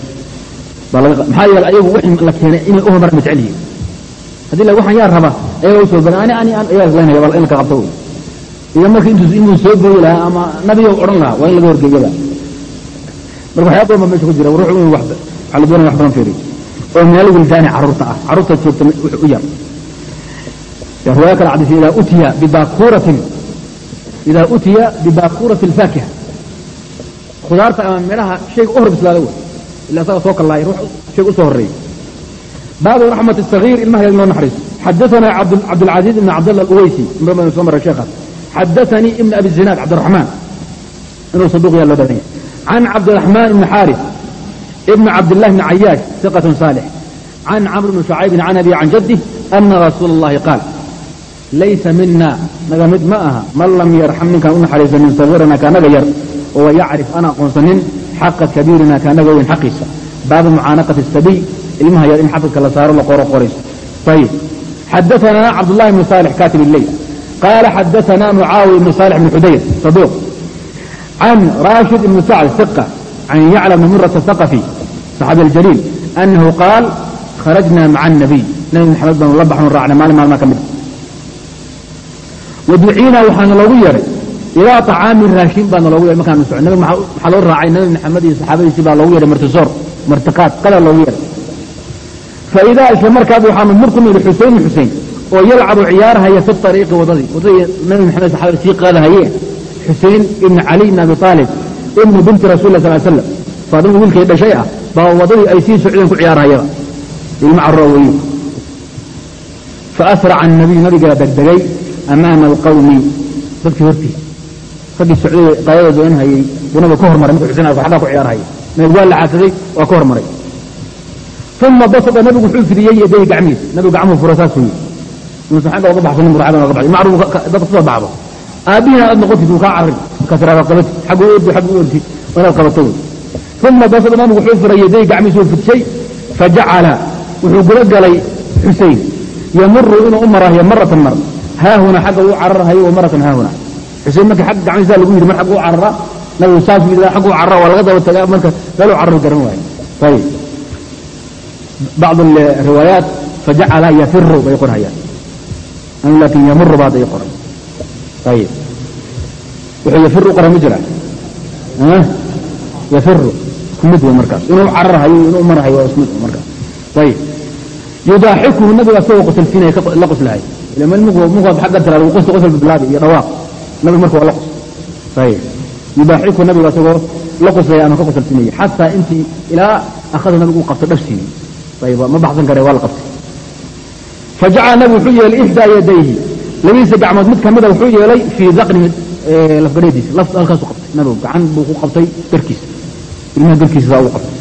maxaa yeele ayagu wixii la keenay inay u horumaran ma jecel yihiin. Haddii la waxaan yaa raba ayaga u soo badan ani ani ayaa islaynaya in la ka qabto idan marka intuu inuu soo gooyi lahaa ama nabiga odhan lahaa waa in laga horgeeyaba marka waxyaa badan baa meesha ku jira ruuxu inuu waxaa la doonaya wax badan fiiriyo oo meel wildaani carruurta ah. Carruurta joogta u yar rwaayo kale cadaysa idaa utiya bibakuuratin idaa utiya bibakuurati alfaakiha khudaarta ama midhaha shayga u hor bislaada wey ila asaga soo kallaayay ruux shay u soo horreeyey baabu raxmati sagiir ilmaha yag loo naxariiso xadaanaa cabdilcaziiz ibn cabdalla alweysi soo maray sheekhaas xadaanii ibn abi zinaad cabdiraxmaan inuu saduuq yaa loo badan yahay can cabdiraxmaan ibni xaaris ibn cabdillahi bni cayaash iqatun saalix can camr bni shucaybin can abi can jaddih ana rasuula اllahi qaal laysa mina naga mid ma aha. Man lam yarxam ninkaan u naxariista min sagiirana kaanaga yar oo yacrif aan aqoonsanin xaqa kabiirina kaanaga weyn xaqiisa. Baabu mucaanaqati sabiy ilmaha yar in xabadka la saaro la qoro qorayso. Ayib xadaanaa cabdulahi bn salix katib ileyl qaala xadaana mucaawiya bn salix bn xudayr saduuq. Can raashid ibni sacd iqa can yacla bni murata haqafi saxaabi aljaliil annahu qaal kharajna maca anabiy nabi maxamed baanu la baxnu raacnay maalin maalmaa ka mida waduciina waxaana loogu yeedhay ilaa acaami raashin baana loogu yehay markaanu so nabig maxaa loo raacay nabi maxamed iyo saxaabadiisii baa loogu yehay martisoor martiqaad qadar loogu yeedhay faidaa isla markaas waxaanu midku nidhi xuseyni xuseyn oo yalcabu ciyaarhaya fi ariiqi wadadii wadadii nabi maxamed saxaabada sii qaadahaye xusein ibni cali ibn abi aalib ibnu binti rasul lah sal slam faadima wiilkay dhashay ah baa wadadii ay sii socdeen ku ciyaarhayaba ilma carura weeye fa asraca anabiyu nabigaa degdegay amaama alqawmi dadkii hortiisa raggii socday qaayada doonhayey buu nabiga ka hormaray markuu xuseyn aggaa ku ciyaarhaya nabig waa la caadsaday waa ka hormaray. Uma basada nabigu wuxuu fidiyey yadayhi gacmihiisa. Nabigu gacmuhu fura saasuu yii inuusan xagga oga baxsanin muraaxadan oga baxay macruuf dadka ku soo baxdo. Aabbihiina aad noqotid wuu kaa carari kasraada qabati xaggu ordi xaggu ordi. Inaad qabato wey uma basada nabigu wuxuu furay yadayhi gacmihiisa uu fidshay fajacala wuxuu guda galay xusein yamuru inuu u maraayo maratan mar haahuna xagga uu cararhayo wa maratan haahuna. Xusein marka xagga gacmihiisa lagu yidhi mar xagga u carara nabigu saas yidhi xagga u carara waa laga daba tagaa. Marka meeluu carari garan waayo. Ayib bacd riwaayaat fajacala yafiru bay qorhayaan anu laakin yamuru baad ay qoray ayib wuxuu yafiru u qoray ma jira? Yafiru isku mid markaas. Inuu cararhayo inuu marhayo waa ismid markaas. Ayib yudaaxikuhu nabiga asagoo qosalsiinaya la qoslahay xagga tiraada uu qosl qosl bilaadi iyo dhawaaq nabiga marka waa la qos ayib yudaaxikuhu nabiga asagoo la qoslaya ama ka qosalsiinaya xataa intii ilaa akhada nabigu u qabto dhafsiini ayib ma baxsan kare waa la qabtay fajacala nabigu wuxuu yeelay ixdaa yadayhi labadiisa gacmood mid kamida wuxuu yeelay fii daqni lafgadheediisa laf halkaasu qabtay nabigu gacan buu ku qabtay garkiisa ilmaha garkiisa saa ugu qabtay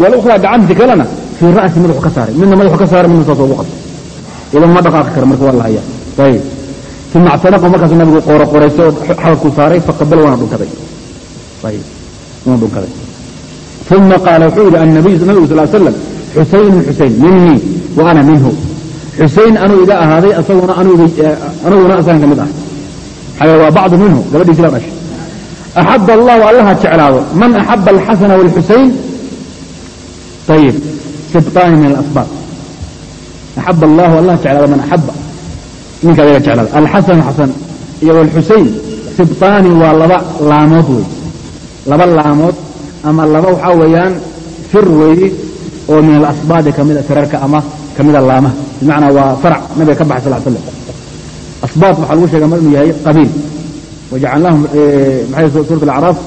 walukhraa gacanti kalena fii ra'si madaxu ka saaray midna madaxu ka saaray midna saas ugu qabtay idan ma dhaqaaqi kara marka waa la hayaa. Ayib. Uma actanaqu markaasu nabigu qooro qorayso oo xabadkuu saaray faqabala waana dhunkaday. Ayib. Waana dhunkaday. Uma qaala wuxuu yidhi annabiyu nabigu sal slam xusaynun xusayn minii wa ana minhu. Xusayn anuu iga ahaaday asaguna aniguna asagan ka mid ah. Maxaa waa bacdu minhu gabadhiisi la dhashay. Axab allahu allaha jeclaado man axaba alxasana wاlxusayn ayib. Sibطaani min alasbaab axab allahu allah jeclaado man axaba ninka ayaga jeclaado alxasan xasan iyo wاlxusayn sibطaani waa laba laamood wey laba laamood ama laba waxaa weeyaan fir weeye oo min alasbaadi kamida firarka ama kamida laamaha bimacnaa waa farac nabiga ka baxay sal slam asbaad waxaa lagu sheega mar yahay qabiil wajacalnaahum maxay suurat alacraaf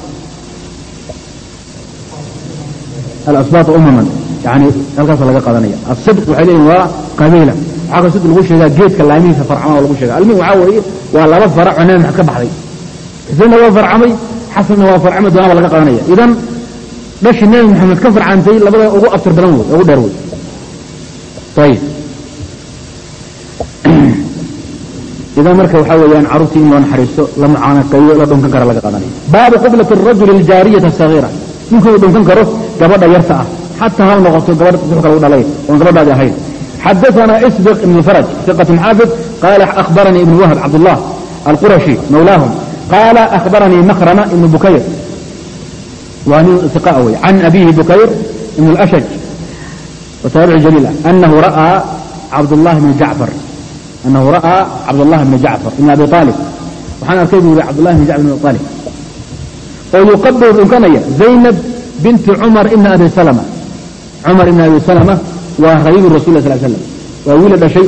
alasbaata umaman yani halkaasa laga qadanaya asidq waxay leeyihiin waa qabiila waxaa kalo sidq lagu sheegaa geedka laamihiisa farcama lagu sheega almihim waxaa weeye waa laba farac oo nabi maxamed ka baxday. Xuseynna waa farcamay xasanna waa farcamay doonaba laga qadanaya idan dhashii nebi maxamed ka farcantay labada ugu abtir badan wey ugu dheer wey ayib idan marka waxaa weeyaan carruurtii in loo naxariisto la mucaanaqeeyo la dhunkan kara laga qaadanayo baabu qiblati arajuli aljaariyata asagiira ninkuu dhunkan karo gabadha yarta ah xataa hal noqoto gabadh wux ka lagu dhalay oon gabadhaadi ahayn xadaanaa isbiq ibn faraj iqatun xaafid qaala ahbaranii ibn wahb cabdullah alqurashi mawlaahum qaala ahbaranii makrama ibn bukayr waa nin iqa wey can abihi bukayr ibn اlashaj wataabici jaliila anahu ra'aa cabdulahi bna jacfar anahu ra'aa cabdاllahi bna jacfar ibn abi aalib waxaan arkay bu uri cabdulahi bn jacfar ibn abi aalib oo yuqabil dhunkanaya zaynab binti cumar ibna abi salma cumar ibn abi salma waa rabiibu rasul sal slam waa wiila dhashay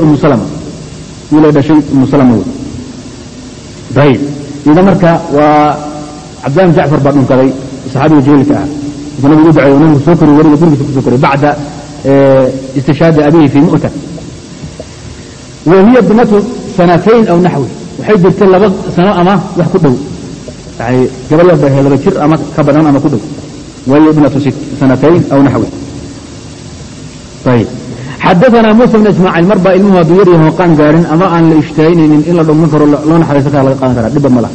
umu salma wey ayib ida marka waa cabdillah bn jacfar baa dhunkaday saxaabiga jaliilka ah. Nabigu u duceeyo nabigu soo koriy weliga gurigiisa ku soo koriy bacda istishaadi abihi fi mu'ta wa hiya binatu sanatayn aw naxwi waxay jirtay laba sano ama wax ku dhow. Yani bay laba jir ama ka badan ama ku dhow. Wahiya binatu sanatayn aw naxwi ayib xadaثana musa bn ismaaciil mar baa ilmuhu hadduu yaryaho qaan gaarin ama aan la ishtahaynaynin in la dhunkan karo loo naxariisan kara laga qaadan karaa dhibba ma laha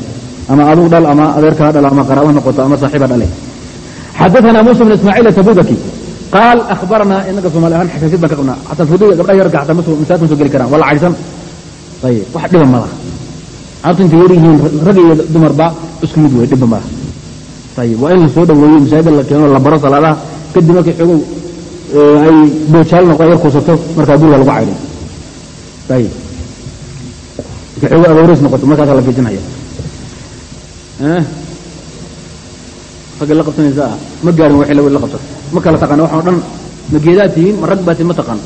ama aduu dhal ama adeerkaa dhal ama qaraabo noqoto ama saaxiiba dhale xadaثana musa bn ismaaciil atabudaki qaal akhbarana inaga somaali ahaan xasaasiyad baan ka qabnaa xataa fudiga gabdhaha yarka xataa masaajid ma soo geli karaan waa la caydsan ayib wax dhiba ma laha carurta intay yar yihiin rag iyo dumarba isku mid wey dhibba ma laha ayib waa in la soo masaajida la keeno la baro salaadaha kadib markay xogow Eh, ay boojaal noqon yar kusato markaa guriga lagu cayday. Ayib markay xoogo agoores noqoto markaasaa la gejinaya eh? ragga la qabsanaysa ah ma gaarin waxii lawi la qabto. Ma kala taqaana waxan o dhan. Ma geedaad tihiin ma rag baa tihiin ma taqaan.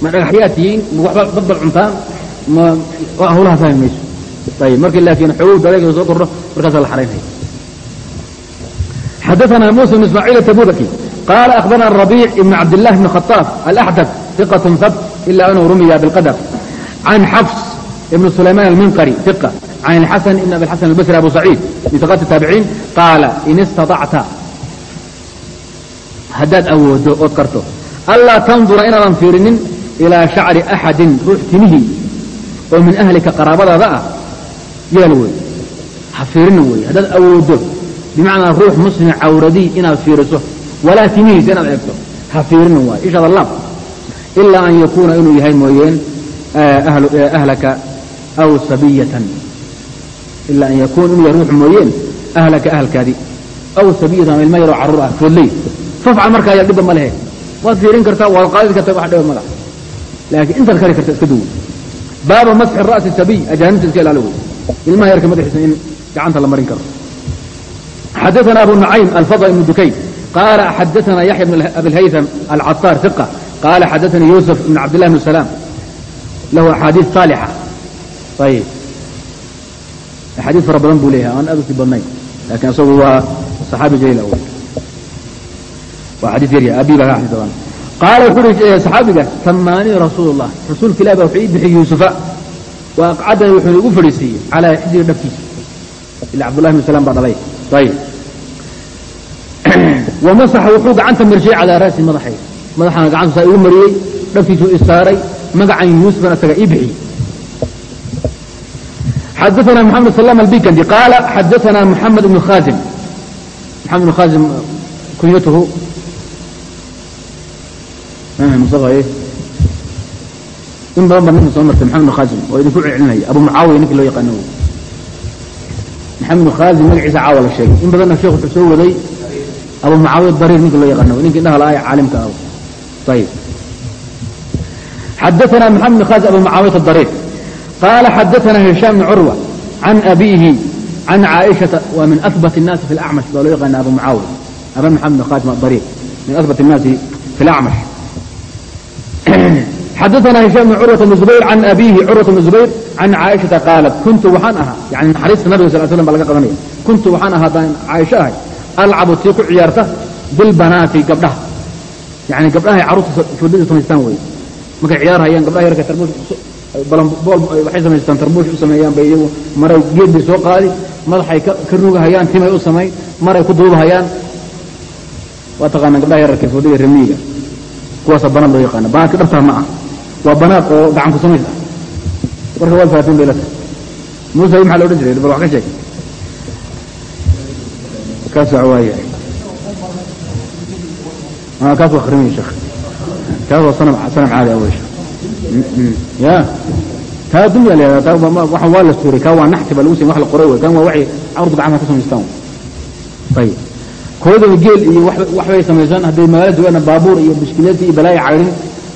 Ma dhagaxyaad tihiin ma waxbaad badbad cuntaan ma hawlaha fahmi mayso. Ayib markii laakiin xoogow daleega soo kordho markaasaa la xaraynaya xadaanaa muusa bn ismaaciil atabudaki قال أخبرنا الربيع بن عبد الله بن خطاف الأحدث ثقة ثبت إلا أنه رمي بالقدر عن حفص بن سليمان المنقري ثقة عن الحسن بن أبي الحسن البصري أبو سعيد من ثقات التابعين قال إن استطعت هداد أو أذكرته anlaa tandura inaadan fiirinin ilaa shacri axadin ruux timihii oo min ahlika qaraabadaada ah yeel wey ha fiirina wey haddaad awooddo bimacnaa ruux muslima cawradii inaad fiiriso walaa timihiisa inaad eegto. Ha fiirina waay ishaada laab ilaa an yakuuna inuu yahay mooyeen ahlaka aw sabiyatan. Ilaa an yakuuna inuu yahay ruux mooyeen ahlaka ahalkaadii aw sabiyatan ilma yaroo carruur ah foodley fafcal markaa yaa dhibba ma lehe. Waad fiirin kartaa waad qaadi kartaa wax dhiba mala laakiin intaad kari karta iska duwo baaba masxi ra'si sabiy ajaanibta iska ilaali wey. Ilmaha yarka madaxiisa in gacanta la marin karo. Xadaثna abu nucaym alfadl ibn dukayn qaala xadaثna yaxya bn abi اlhaytham alcaطaar ثiqa qaala xadaثanii yusuf ibn cabd llah bn salaam lahu axaadiiث saalixa ayib axaadiis fara badan buu leeyahay aan aad usi badnayn lakin isagu waa صaxaabi jaliil awl waa xadiis yarya abi baa ka xadiis badan qaala wuxuu uhi saxaabiga samaanii rasuul الlah rasuulka ilah baa wuxuu ii bixiyey yuusufa wa aqcadani wuxuu igu wamasaxa wuxuu gacanta marshiyey calaa ra'si madaxay. Madaxana gacanta saa igu mariyey dhabkiisuu istaaray magacan yuusufan asaga ii bixiyey xadaثna mxamed salam albikandi qaala xadaثna mxamed ibn khazim maxamed ibn khazim kunyatuhu. In badan baa ninka soo martay maxamed ibn khazim oo idinku celcelinaya abu mucaawiya ninkii loo yaqaano maxamed ibn khazim magaciisa caawa la sheegay. In badanna sheekh wuxuu soo waday abu mucaawiya dariir ninkii loo yaqaano ninkii indhaha la-aya caalimka ah ayib xadaثna maxamed ibn khazim abu mucaawiyata dariir qaala xadaثna hishaam bn curwa can abiihi can caaishata waa min ahbat الnaasi fi اlacmash baa loo yaqaana abu mucaawiya aba maxamed ibn khazim adariir min ahbat الnaasi fi اlacmash xadaثna hishaam bn curwata bn zubayr can abiihi curwata bn zubayr can caaishata qaalat kuntu waxaan ahaa yani naxariista nabiga sal slam ba laga qabanaya kuntu waxaan ahaa daan caaisho ahay alcabu tii ku ciyaarta bilbanaati gabdhaha. Yani gabdhahay carruurta foodada samaystaan wey markay ciyaarhayaan gabdhaha yarka tarbuush bool waxay samaystaan tarbuush u sameeyaan bay iyagu maray geed bay soo qaadi madaxay ka rugahayaan timay u samayn maray ku duubahayaan. Waa taqaanaan gabdhaha yararka foodada remiiga kuwaasa banaad loo yaqaana banaadka dhabtaa ma ah waa banaad oo gacan ku samays ah warka waa faatin bay la tahay. Muuse maxaa la odhan jiray? Bal wax ka sheeg kaas waaya kaas waa khrimiy sheekh kaas waa sanam sanam caadi ah wey ya taa dunya la yahada waxan waa la suuray kaa waa naxti baa lagu samey wax la qoray wey kan waa waxay carurta gacmaha ka samaystaan ayib koodooda geel iyo waxbay samaysaan hadday magaala joogaana baabuur iyo bishkileeti iyo balaaya cayrin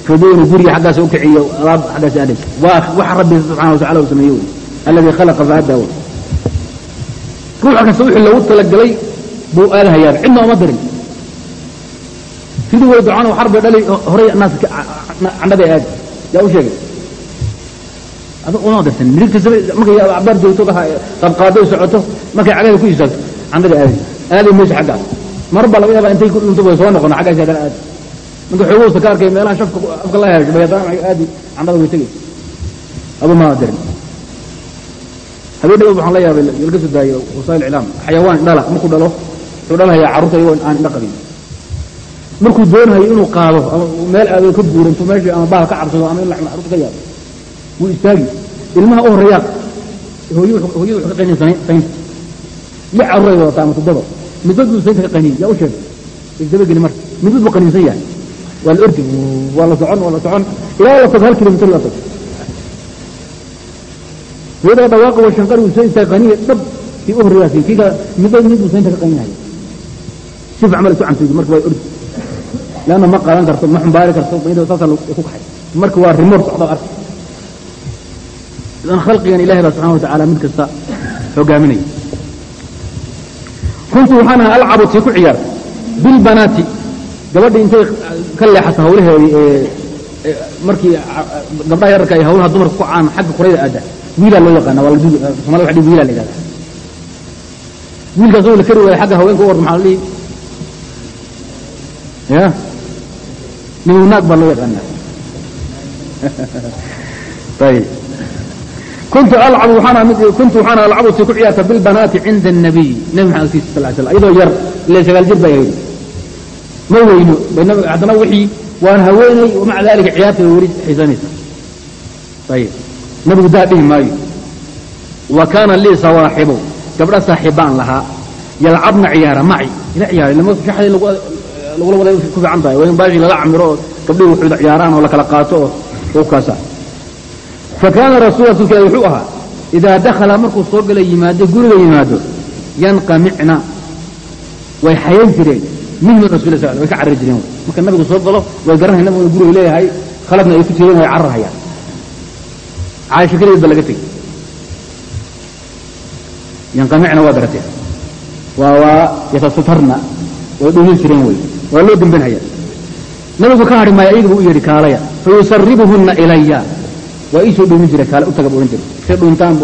foodooyina guriga xaggaas u kiciyo alaab xaggaas aadays waa waxa rabbi subxana wa tacala uu sameeye wey alladii khalaqa faadda wey ruuxa kasta wixii loogu talagalay buu aadahayaa cidna oma dirin. Sidii way ducaan xarbay dhali horay naas candhaday aadi yaa u sheegay. Uma dirsan midigta markay abaar joogto qabqaaday socoto markay cagaha ku istaagto candhaday aadi. Aadi mayso xaggaas mar laga yaabaa intay ku soo noqon xaggaas haddana aadi. Marka xoogowsta ka meelaha shafka afka la hesho bay aadi candhada way tegay. Adu maa dirin. Habeen dhawood waxaan la yaabay laga soo wasaa'il iclaam xayawaan dhala markuu dhalo wuxuu dhalahayaa carruurta iyagoo aan indha qabin markuu doonayo inuu qaado ama meel aado ka guuranto meeshii ama baal ka cabsado ama in carruurta ka yaabo wuu istaagi. Ilmaha u horreeyaa hooyadu wuxuu ka qaynin saynta lix carruuray wadataa ama toddoba midbad buu saynta ka qaynin yaa u sheegay isdabageli marka midbad buu qaniinsan yahay. Waa la ordi waa la socon waa la socon. Ilaa la tago hal kilomitr la tago hooyada dhawaaqa waa shanqar uu soo istaagay qaniya dhab kii u horreeyaasi kiiga midbad mid buu saynta ka qayninaya si la isu cantuugi marka waa ordi lanna ma qaadan karto ma xumbaari karto ku kaxay. Marka waa rimoor socdo arka idan khalqigan ilahi baa subxana wa tacaala mid kasta hogaaminaya kuntu waxaan ahaa alcabu tii ku ciyaar. Bilbanaati gabadhii intay ka leexato hawlaheedii ee markii gabdhaha yararka ay hawlaha dumarka ku caan xagga kurayda aada wiilaa loo yaqaana waa somalida waxa wiilaa la yidhahda wiilkaas oo la kari waaya xagga haweenka u orda maxaa la dhihi ya? Niwnaag baa loo yaqaana ayb kuntu alcabu waxaana mid kuntu waxaana alcabu tii ku ciyaarta bilbanaati cinda الnabiy nabi maxamed agtiisa sal slam iyadoo yar ile sagaal jir bay ahayd ma weyno haddana wixii waan haweenay wamaca daalika ciyaarta way weli xiisanaysa ayib nabigu daa dhihi maayo wa kaana lii sawaaxibo gabdha saaxiibaan lahaa yalcabna ciyaara maci ila ciyaara lagula waday ku fiican tahay. Waa in baashii lala camiro oo gabdhihi wuxuuda ciyaaraan oo la kala qaato oo oo kaasa. Fa kaana rasuul rasuulka ilahi wuxuu ahaa idaa dakhala markuu soo gala yimaado guriga yimaado yanqamicna way xayan jireen. Min rasul sal way ka carari jireen marka nabigu soo galo way garanaya nabigu inuu guriga leeyahay khaladna ay ku jireen way cararhayaan caaisha keligeed ba laga tegey. Yanqamicna waa garateen. Waa waa yatasutarna way dhuumin jireen wey waa loo dembinhaya nabigu ka hadhi maayo iyaga buu u yeedhi kaalaya fayusaribuhunna ilaya waa iisoo dhuumin jira kaale u taga buu ohan jiray. Say dhuuntaan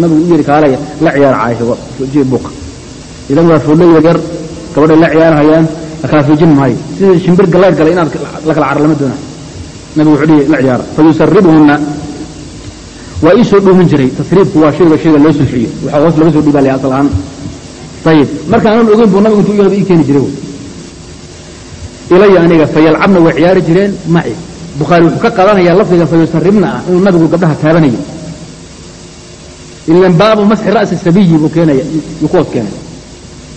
nabigu u yeedhi kaalaya la ciyaara caaisha jii buuqa idan waa fuulo yagar gabadhay la ciyaarhayaan la kala fiijin maayo. Sida shimbir gallayr galay inaad la kala cara lama doona nabigu wuxuu dhihi la ciyaara fayusaribuhunna waa ii dhuumin jiray tasriibku waa shayga shayga loo sulxiyo waxaa hoos laga soo dhiibaalaya asal ahaan. Ayib marka aanan ogeyn buu nabigu intuu u yahaba ii keeni jiray ilaya aniga fayalcabna way ciyaari jireen maci. Bukhaari wuxuu ka qaadanayaa lafdiga fayusaribna ah inuu nabigu gabdhaha taabanayo ilan baabu masxi ra'si sabiyi buu keenaya yuu ku hoos keenay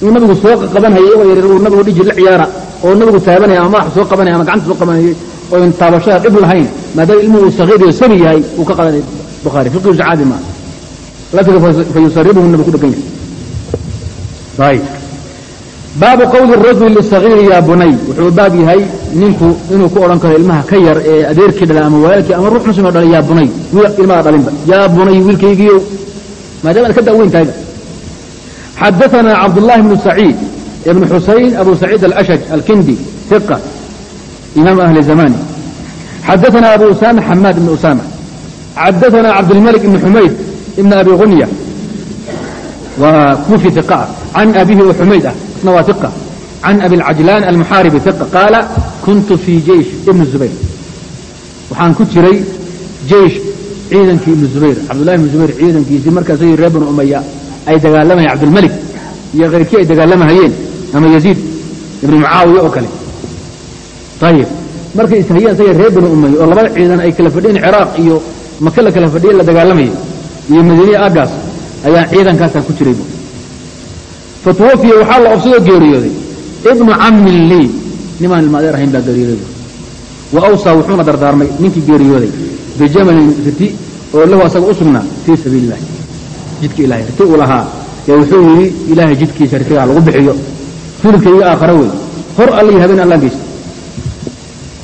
inuu nabigu soo qabanhaya iyagoo yaryar uu nabigu dhiji la ciyaara. Oo nabigu taabanaya ama madaxa soo qabanaya ama gacanta soo qabanayay oo in taabashada dhib lahayn maadaama ilmuhu uu sagiir iyo sabi yahay uu ka qadanay bukhaari. Fiqihu sacaadi maa lafdiga fayusaribuhu nabigu ku dhegan yahay baabu qowli rajuli lisagiiri yaa bunay. Wuxuu baab yahay ninku inuu ku odhan karo ilmaha ka yar ee adeerkii dhala ama walaalkii ama ruux muslimoo dhala yaa bunay ilmada dhalinba. Yaa bunay wiilkaygiiow maadama aad ka daweyn tahayba xadaanaa cabdullaahi bnu saciid ibnu xusayn abu saciid alashaj alkindi iqa imaamu ahli zamani. Xadaanaa abu usaama xamaad ibnu usaama. Xadaanaa cabdilmalik ibni xumayd ibni abi qunya waa kufi iqa can abihi oo xumayd ah isna waa iqa can abi اlcajlaan almuxaaribi iqa qaala kuntu fii jeish ibn zubayr waxaan ku jiray jeish ciidankii ibnu zubayr cabdullahi ibnu zubayr ciidankiisii markaasay reer banu umaya ay dagaalamayeen cabdilmalik iyo keyrkii ay dagaalamahayeen ama yaziid ibnu mucaawiya oo kale ayib markay ishayeen isaga reer banu umaya oo labada ciidan ay kala fadhiyeen ciraaq iyo maka la kala fadhiye la dagaalamayay iyo madiiniya agaas ayaan ciidankaasaan ku jiray bu fatuwafiya waxaa la obsadoo geeriyooday. Ibnu cammin lii nimaan ilmaadeer ahayn baa geeriyooday wa awsaa wuxuuna dardaarmay ninkii geeriyooday bijamalin riti oo lahu asaga u sugnaa fii sabiili illahi jidka ilahay riti uu lahaa. Ee wuxuu yidhi ilaahay jidkiisa ritigaa lagu bixiyo. Fulidka iyo aakharo wey hor alla habeen allaan geysta.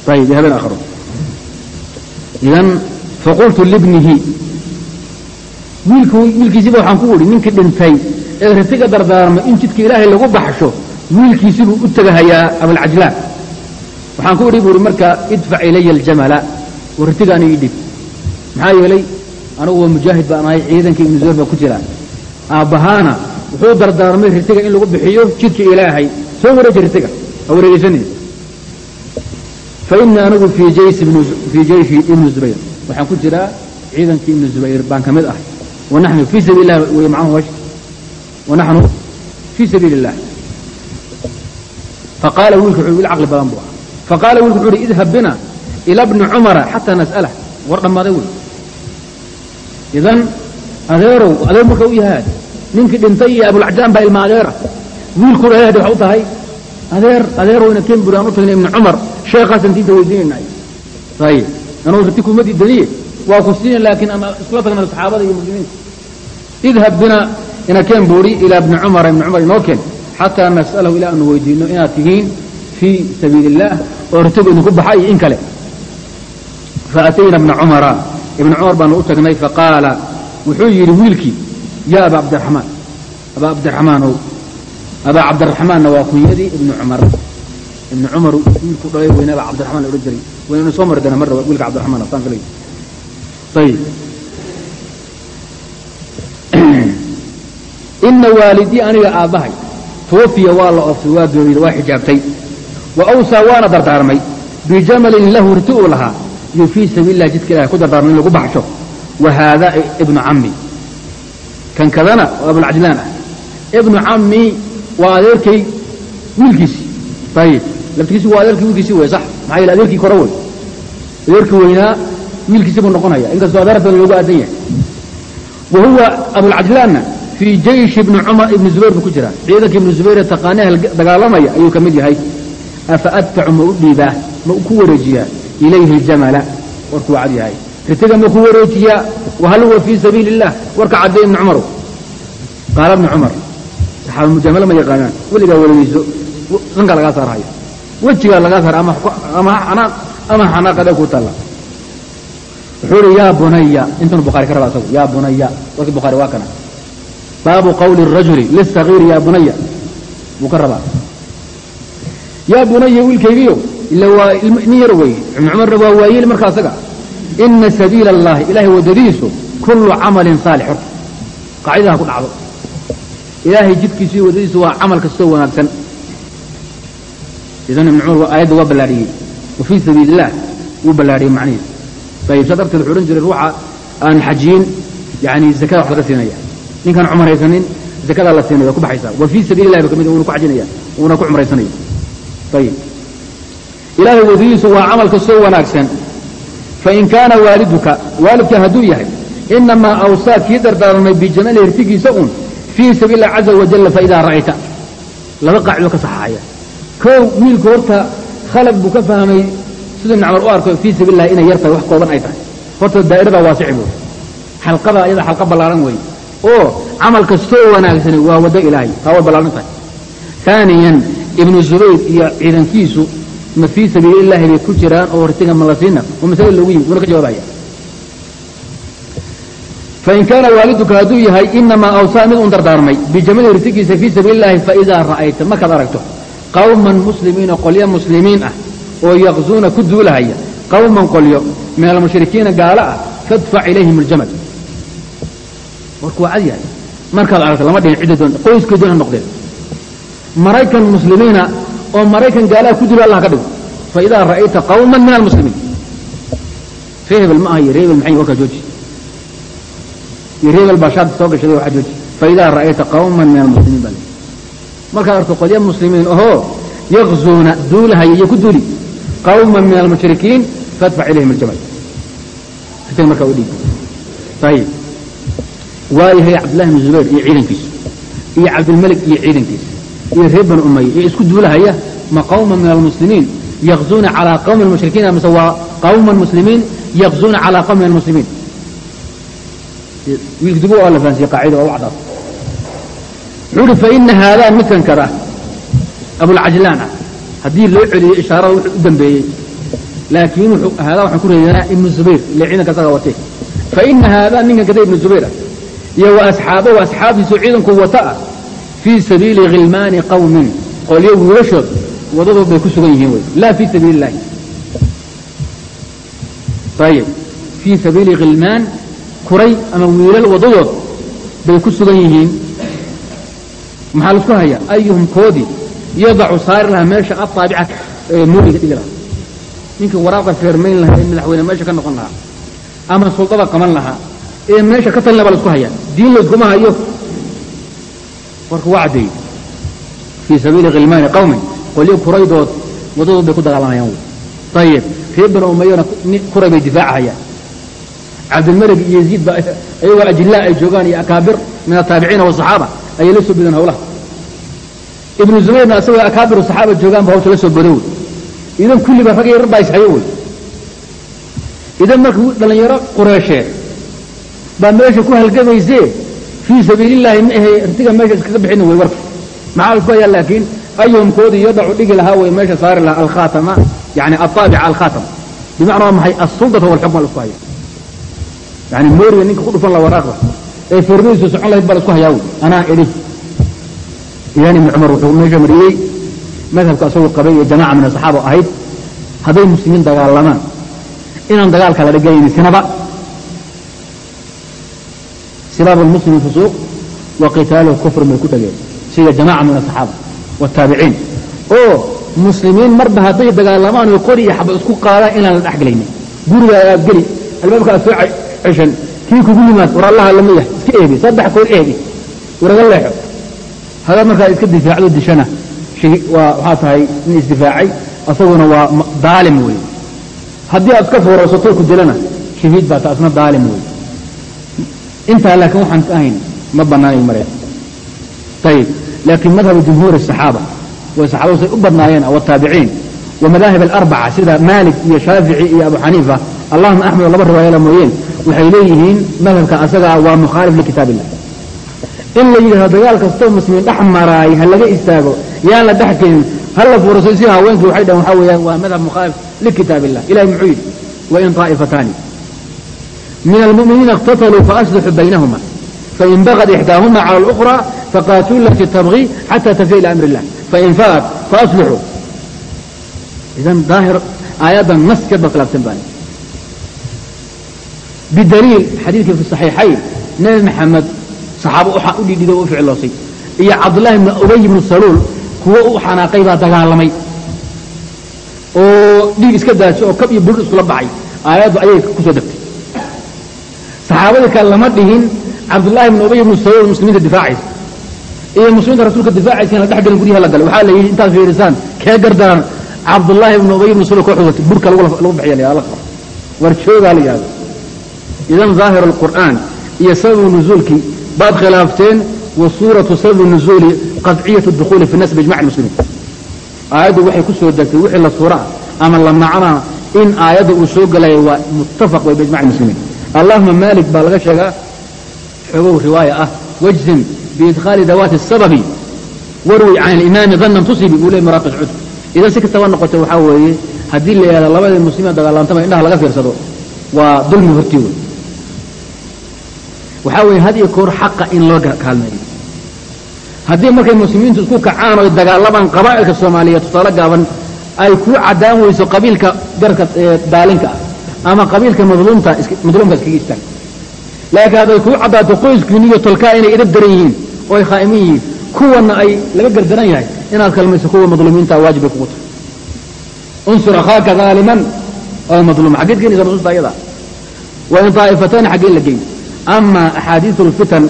Ayib habeen aakharo. Idan faqultu libnihi wiilkiisiiba waxaan ku idhi ninkii dhintay ee ritiga dardaarmay in jidka ilaahay lagu baxsho wiilkiisibuu u tegahayaa abulcajlaan. Waxaan ku idhi bu uhi marka idfac ilaya aljamala warritiga aniga ii dhib maxaa yeelay anigu waa mujaahid baan ahay ciidankii ibnu baa ku jira. Aabbahaana wuxuu dardaarmay ritiga in lagu bixiyo jidka ilaahay. Soo wareeji ritiga ha wareegeysanay fa inii anigu fii jeyshi ibni zubayr. Waxaan ku jiraa ciidankii ibnu zubayr baan ka mid ahay wanaxnu fii sabiil lah wey macnuhu wash wanaxnu fii sabiili illah faqaala wiilku wuxuu il caqli badan buu ahaa faqaala wiilku wuxuu uhi idhab bina ila bni cumara xataa nas'alah war dhammaaday wey idan adeerow adeer marka u yahaad ninkii dhintay iyo abulcajaan baa ilma adeera wiilku dhaheed waxa u tahay adeer adeerowna kemburi aan u tagnay ibni cumar sheekhaasaan diinta weydiinaynay ayib anugu rati kuma diidaniye waa ku siina laakiin ama iskula tagna saxaabada iyo muslimiinta idhab bina ina keen buuri ilaa bni cumara ibni cumar inoo keen xataa nas'alahu ilaa aanu weydiino inaad tihiin fii sabiili illaah oo ratigu idinku baxa iyo in kale faatayna bna cumara ibna cumar baanu u tagnay faqaala wuxuu yidhi wiilkii yaa aba cabdiraxmaan abaa cabdiraxmaanow abaa cabdiraxmaanna waa kunyadii ibni cumar ibni cumar wiilku dhalay weyne abaa cabdiraxmaan la odhan jiray waynanu soo mari doona mar wiilka cabdiraxmaan asaan filay ayib ina waalidii aniga aabbahay. Tuwafiya waa la oobtay waa geeriyda waa xijaabtay. Wa awsaa waana dardaarmay. Bijamalin lahu riti uu lahaa. Iyo fii sabiil illahi jidka ilahay ku dardaarmay in lagu baxsho. Wa haada ibnu cammi. Kan kadana oo abulcajlaan ah. Ibnu cammi waa adeerkay wiilkiisii. Ayib laftigiisi waa adeerkii wiilkiisi wey sax. Maxaa yeele adeerkii kore wey adeerkii weynaa wiilkiisi buu noqonaya. Inkastoo adeertan loogu aadan yahay. Wa huwa abulcajlaanna fii jayshi ibni cumar ibni zubayr buu ku jiraa ciidanka ibni zubayr taqaanaha dagaalamaya ayuu ka mid yahay afa adfacu ma u dhiibaa ma ku wareejiyaa ilayhi ljamala warkuu cad yahay ritiga ma ku wareejiyaa wahal huwa fii sabiili illah warka caddee ibni cumarow qaala ibni cumar saxaaba mujamalo ma yaqaanaan weligaa wareegeyso sanka lagaa saarhayo wejigaa lagaa saar ama xanaaq ama xanaaqada ku talla wuxuu ihi yaa bunaya intanu bukhaari ka raba asagu yaa bunaya warkii bukhaari waa kana baabu qawli الrajuli liلsagiiri yaa bunaya buu ka rabaa yaa bunaya wiilkaygiyo ila waa nin yar weeye ibnu cumarna waa waayeel marka asaga ina sabiila اllahi ilahay wadadiisu kulu camalin saalix horta qaacidaha ku dhacdo ilaahay jidkiisu iyo wadadiisu waa camal kastoo wanaagsan idan ibn cumar aayadda waa ballaadhiyey wa fii sabiili illah wuu ballaadhiyey macnihiis ayib saa darteed wuxuu odhan jiray ruuxa aan xajiyin yani zakada wax laga siinaya ninkaan cumraysanin zakadaa la siinaya waa ku baxaysaa. Wa fii sabiili illahi ba ka mid wuuna ku xajinaya wuuna ku cumraysanaya ayib ilaahay wadadiisu waa camal kastoo wanaagsan. Fain kaana waaliduka waalidka hadduu yahay inamaa awsaa kii dardaarmay bijamali hirtigiisa un fii sabiili illahi caza wajalla faidaa ra'ayta. Laba qaacidoo ka saxaxaya. Kow wiilku horta khalad buu ka fahmay siduu ibn camar u arko fii sabiil illahi inay yartahay wax kooban ay tahay. Horta daa'iradaa waasici buuri xalqada iyada xalqa ballaaran weeye oo camal kastoo wanaagsani waa waddo ilaahay taa way ballaaran tahay. Haaniyan ibnu zubayr iyo ciidankiisu ma fii sabiili illahi bay ku jiraan oo hortiga ma la siina oo masale loogu yimi wuuna ka jawaabaya. Fain kaana waaliduka hadduu yahay inamaa awsaa mid un dardaarmay bijamali hirtigiisa fii sabiili illahi faidaa ra'ayta markaad aragto. Qawman muslimiina qolyo muslimiin ah oo yaqzuuna ku duulahaya. Qawman qolyo min almushrikiina gaalo ah fadfac ilayhim aljamal warku waa cad yahay. Markaad aragto lama dhihin cidda doon. Qoyskay doon noqdeen. Maraykan muslimiina oo maraykan gaalaha ku duula allah ka dhigo. Fa ra'ayta qawman min almuslimiin ree ma aha iyo ree maxay warkaa jooji? Iyo ree baa shaadka soo gashaday waxaa jooji. Fa ra'ayta qawman min almuslimiin baa markaad arto qolyo muslimiin ahoo yaqzuuna duulahaya iyo ku duuli. Qawman min almushrikiin faadfac ilayhim aljamal ritiga markaa u dhiib ayib waayahay cabdillahi bn zubayr iyo ciidankiisu iyo cabdilmalik iyo ciidankiisa iyo reer bani umaya iyo isku duulahaya ma qawman min almuslimiin yaqzuuna calaa qawmi almushrikiin mise waa qawman muslimiin yaqzuuna calaa qawmi almuslimiin. Wiilka dugu waa la fahansiye qaacida waa u cadaas wuxuu uhi faina midkan kada abulcajlaan ah haddii loo celiyo ishaarada wuxuu u dambeeyey. Laakiin haadaa waxaan ku reedanaa ibnu zubayr ile ciidanka asaga watee faina haadaa ninkan kada ibnu zubayr ah iyo wa asxaabahu asxaabtiisu ciidanku wata ah. Fii sabiili khilmaani qawmin. Qolyo wiilashood wadadood bay ku sugan yihiin wey. Laa fii sabiili illahi ayib fii sabiili khilmaan kuray ama wiilal wadadood bay ku sugan yihiin. Maxaa la isku hayaa? Ayuhum koodii yadacu saari lahaa meesha aaabica mooriga dhigi lahaa. Ninkii waraaqa feermayn lahaa ee madaxweyne meesha ka noqon lahaa ama suldada qaban lahaa ee meesha ka talina baa la isku hayaa diin layskuma hayo warka waa fii sabiili khilmaani qawmin. Qolyo kuraydood wadadood bay ku dagaalamayaan ayib reer bani umayana kuray bay difaacahayaan cabdilmalik iyo yaziid ba iyagoo ajillaa ay joogaan iyo akaabir min ataabiciina wasaxaaba ayay la soo bodeen hawlaha. Ibnu zubayrna asagoo akaabiru saxaaba joogaan ba hawsha la soo bodo wey idan kulliba rag baa ishayo wey idan marka dhallinyaro qureesheed baa meesha ku halgamaysee fii sabiilillaahi ma ahe artiga meesha iskaga bixina wey warka maxaa la isku hayaa laakiin ayuhum koodii yadacu dhigi lahaa wey meesha saari lahaa alkhaatama yani alaabica alkhaatam bimacna maxay? Assuldata walxukma la isku haya yani mooriga ninka ku dhufan la waraaqda ee feermadiisu socon lahayd baa la isku hayaa wey anaa idhi. Idan ibni cumar wuxuu meesha mariyey madhabka asagoo qabay iyo jamaca min asaxaaba ahayd hadday muslimiin dagaalamaan inaan dagaalka la dhiganayni sinaba silaabu lmuslimi fusuuq wa qitaaluhu kufrun bay ku tageen sida jamaca min asaxaaba wataabiciin oo muslimiin marba hadday dagaalamaan oo qori iyo xaba isku qaadaan inaan la dhexgelaynin guriga aad geli albaabka aad soo ceshan kii kugu yimaad war allaha lama yahay iska eebi saddex koor eebi waraga leexo hadaad markaa iska difaacdo dishana waa waxaa tahay in isdifaacay asaguna waa daalim wey haddii aad iska fooraysato ku dilana shahiid baa intaa laakiin waxaan ka ahayn ma bannaanay mareen ayib laakiin madhabu jumhuuri الصaxaaba way saxaabadu say u badnaayeen wataabiciin wamadaahib alarbaca sida maalik iyo shaafici iyo abu xaniifa allahuma axmed oo laba riwaayala mooyeen waxay leeyihiin madhabka asagaa waa mukhaalif likitaab illah in la yidhahdo dagaal kastoo muslimiin dhex maraay ha laga istaago yaan la dhex kelin hala fuurasay si haweenkii waxay dhahen waxaa weeyaan waa madhab mukhaalif likitaab illah ilahi muxuu yidhi wain طaa'ifataani min almu'miniina اqtataluu faaslixuu baynahuma fain bagad ixdaahuma cala اlأkhرى faqaatuu lati tabغي xata tafiya ila amri الlah fain faat faaslixuu idan daahir aayaddan naskeed ba khilaafsan baan bidaliil xadiidkii fi صaxiixayn nebi maxamed saxaabo u dhidhido o u ficloosay iyo cabdullahi bni ubay bnu saluul kuwo u xanaaqay baa dagaalamay oo dhiig iska daashay oo kab iyo bur iskula baxay aayaddu ayay ku soo degtay saxaabada kale lama dhihin cabdulahi bn ubay bnu salul muslimiinta difaaciisa iyo muslimiinta rasuulka difaaciisana dhexgal guryaha la galay waxaa la yidhi intaad fiirisaan kee gardaran cabdulaahi bnu ubay bnu salul kooxdood burka lagu bixiya la war joogaa la yidhahdo idan zaahir alqur'aan iyo sababu nuzuulkii baad khilaafteen wa suuratu sababi nuzuuli qadciyatu dukuuli fi nas biijmac muslimiin aayaddu waxay ku soo degtay wixii la suura ama la macnaa in aayadda uu soo gelayo waa muttafaq way biijmac muslimiin allahuma maalik baa laga sheegaa xogow riwaaya ah wajzan biidkhaali dawaati asababi warwi can alimaami dannan tusibi buu le maraaqi scuud idan si kastaba noqote waxaa weeye haddii la yidhahdo labadii muslimiin dagaalamtama indhaha laga fiirsado waa dulmi horti wey waxaa weeye had iyo koor xaqa in loo kaalmeeyo. Haddii markay muslimiintu isku kacaan oy dagaalamaan qabaa'ilka soomaaliyeed tusaale gaaban ay ku caddaan weyso qabiilka garabka daalinka ah ama qabiilka madluumka iskaga istaag laakiin hadday kuu caddaato qoyskiin iyo tolkaa inay idab daran yihiin oo ay khaa'imin yihiin kuwana ay laga gardaran yahay inaad kalmayso kuwa madluumiinta waajib bay kugu tahay. Unsur akhaaka daaliman oo madluuma xaggeed keenaysa nusuusta ayada. Waa in taa'ifatayn xaggeen la geyn. Ama axaadiiu lfitan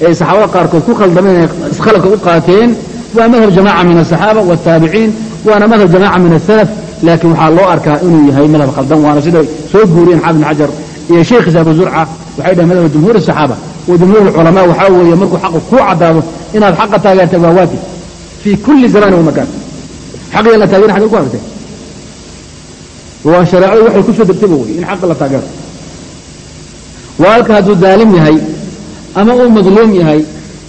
ee saxaabada qaarkood ku khaldameen iskhaladka u qaateen waa madhab jamaca min asaxaaba wataabiciin waana madhab jamaca min asalaf laakiin waxaa loo arkaa inuu yahay madhab khaldan waana siday soo guuriyeen xaafid xajar iyo sheekhiisa abu zurca waxay dhahen madhab jumhuur asaxaaba wa jumhuur alculamaa waxaa weeye markuu xaqu kuu caddaado inaad xaqa taageerta waa waajib fii kulli zamani wamakaan xaqiga la taageera xagee ku argtay waa shareecadu waxay ku soo degtayba wey in xaqa la taageero waalka hadduu daalim yahay ama uu madluum yahay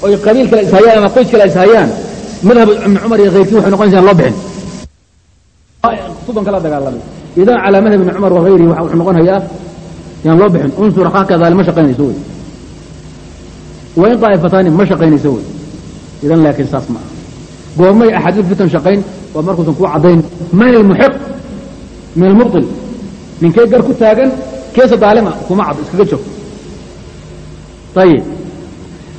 oy qabiil kale ishayaan ama qoys kale ishayaan madhab ibni cumar iyo kayrkii waxay noqonaysaa loo bixin sudan kala dagaalamay idan calaa ibni cumar wahayrihi wuxuu noqonayaa yaan loo bixin unsur akhaaka daalim ma shaqaynayso wey. Wain daa'ifataani ma shaqaynayso wey. Idan laakiin saas ma aha. Goormay shaqayn waa markuusan kuu caddayn. Man ilmuxiq min almubtil. Ninkee gar ku taagan keesa daalima kuma cad iskaga joog ayib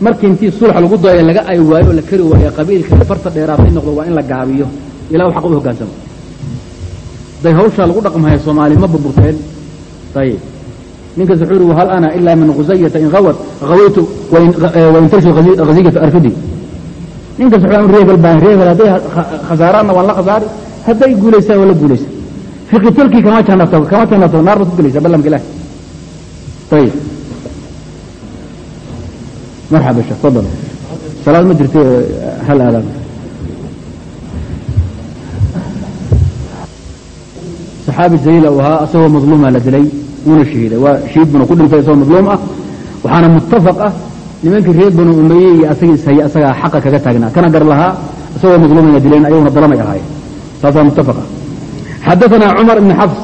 markii intii sulx lagu dayo laga ay waayo la kari waayo qabiilka farta dheeraatay noqdo waa in la gaabiyo. Ilaa u u hoggaansamo day hawshaa lagu dhaqmahaya soomaali ma burburteen? Ayib ninkaas wuxuu yidhi wahal ana ilaa min khusayata in awad awaytu wain tarshu khaziyata arfidi ninkaas wuxuu reebel baan reebel hadday khasaaraanna waan la khasaari hadday guulaysaan waa la guulaysa fiqitolkii kama janabto kama janabto naar baad ku gelaysaa ayib marxaba sheekh fadal salaad ma jirto hal aadaan saxaabi jaliil u ahaa asagoo madluuma la dilay wuuna shahiiday waa shahiid buna ku dhintay isagoo madluum ah waxaana muttafaq ah nimankii reer banu umaye iyo asagii ishaya asagaa xaqa kaga taagnaa kana gar lahaa isagoo madluumayna dileen ayaguna dalamay ahaayeen taasaa muttafaq ah xadaثna cmar بn xafs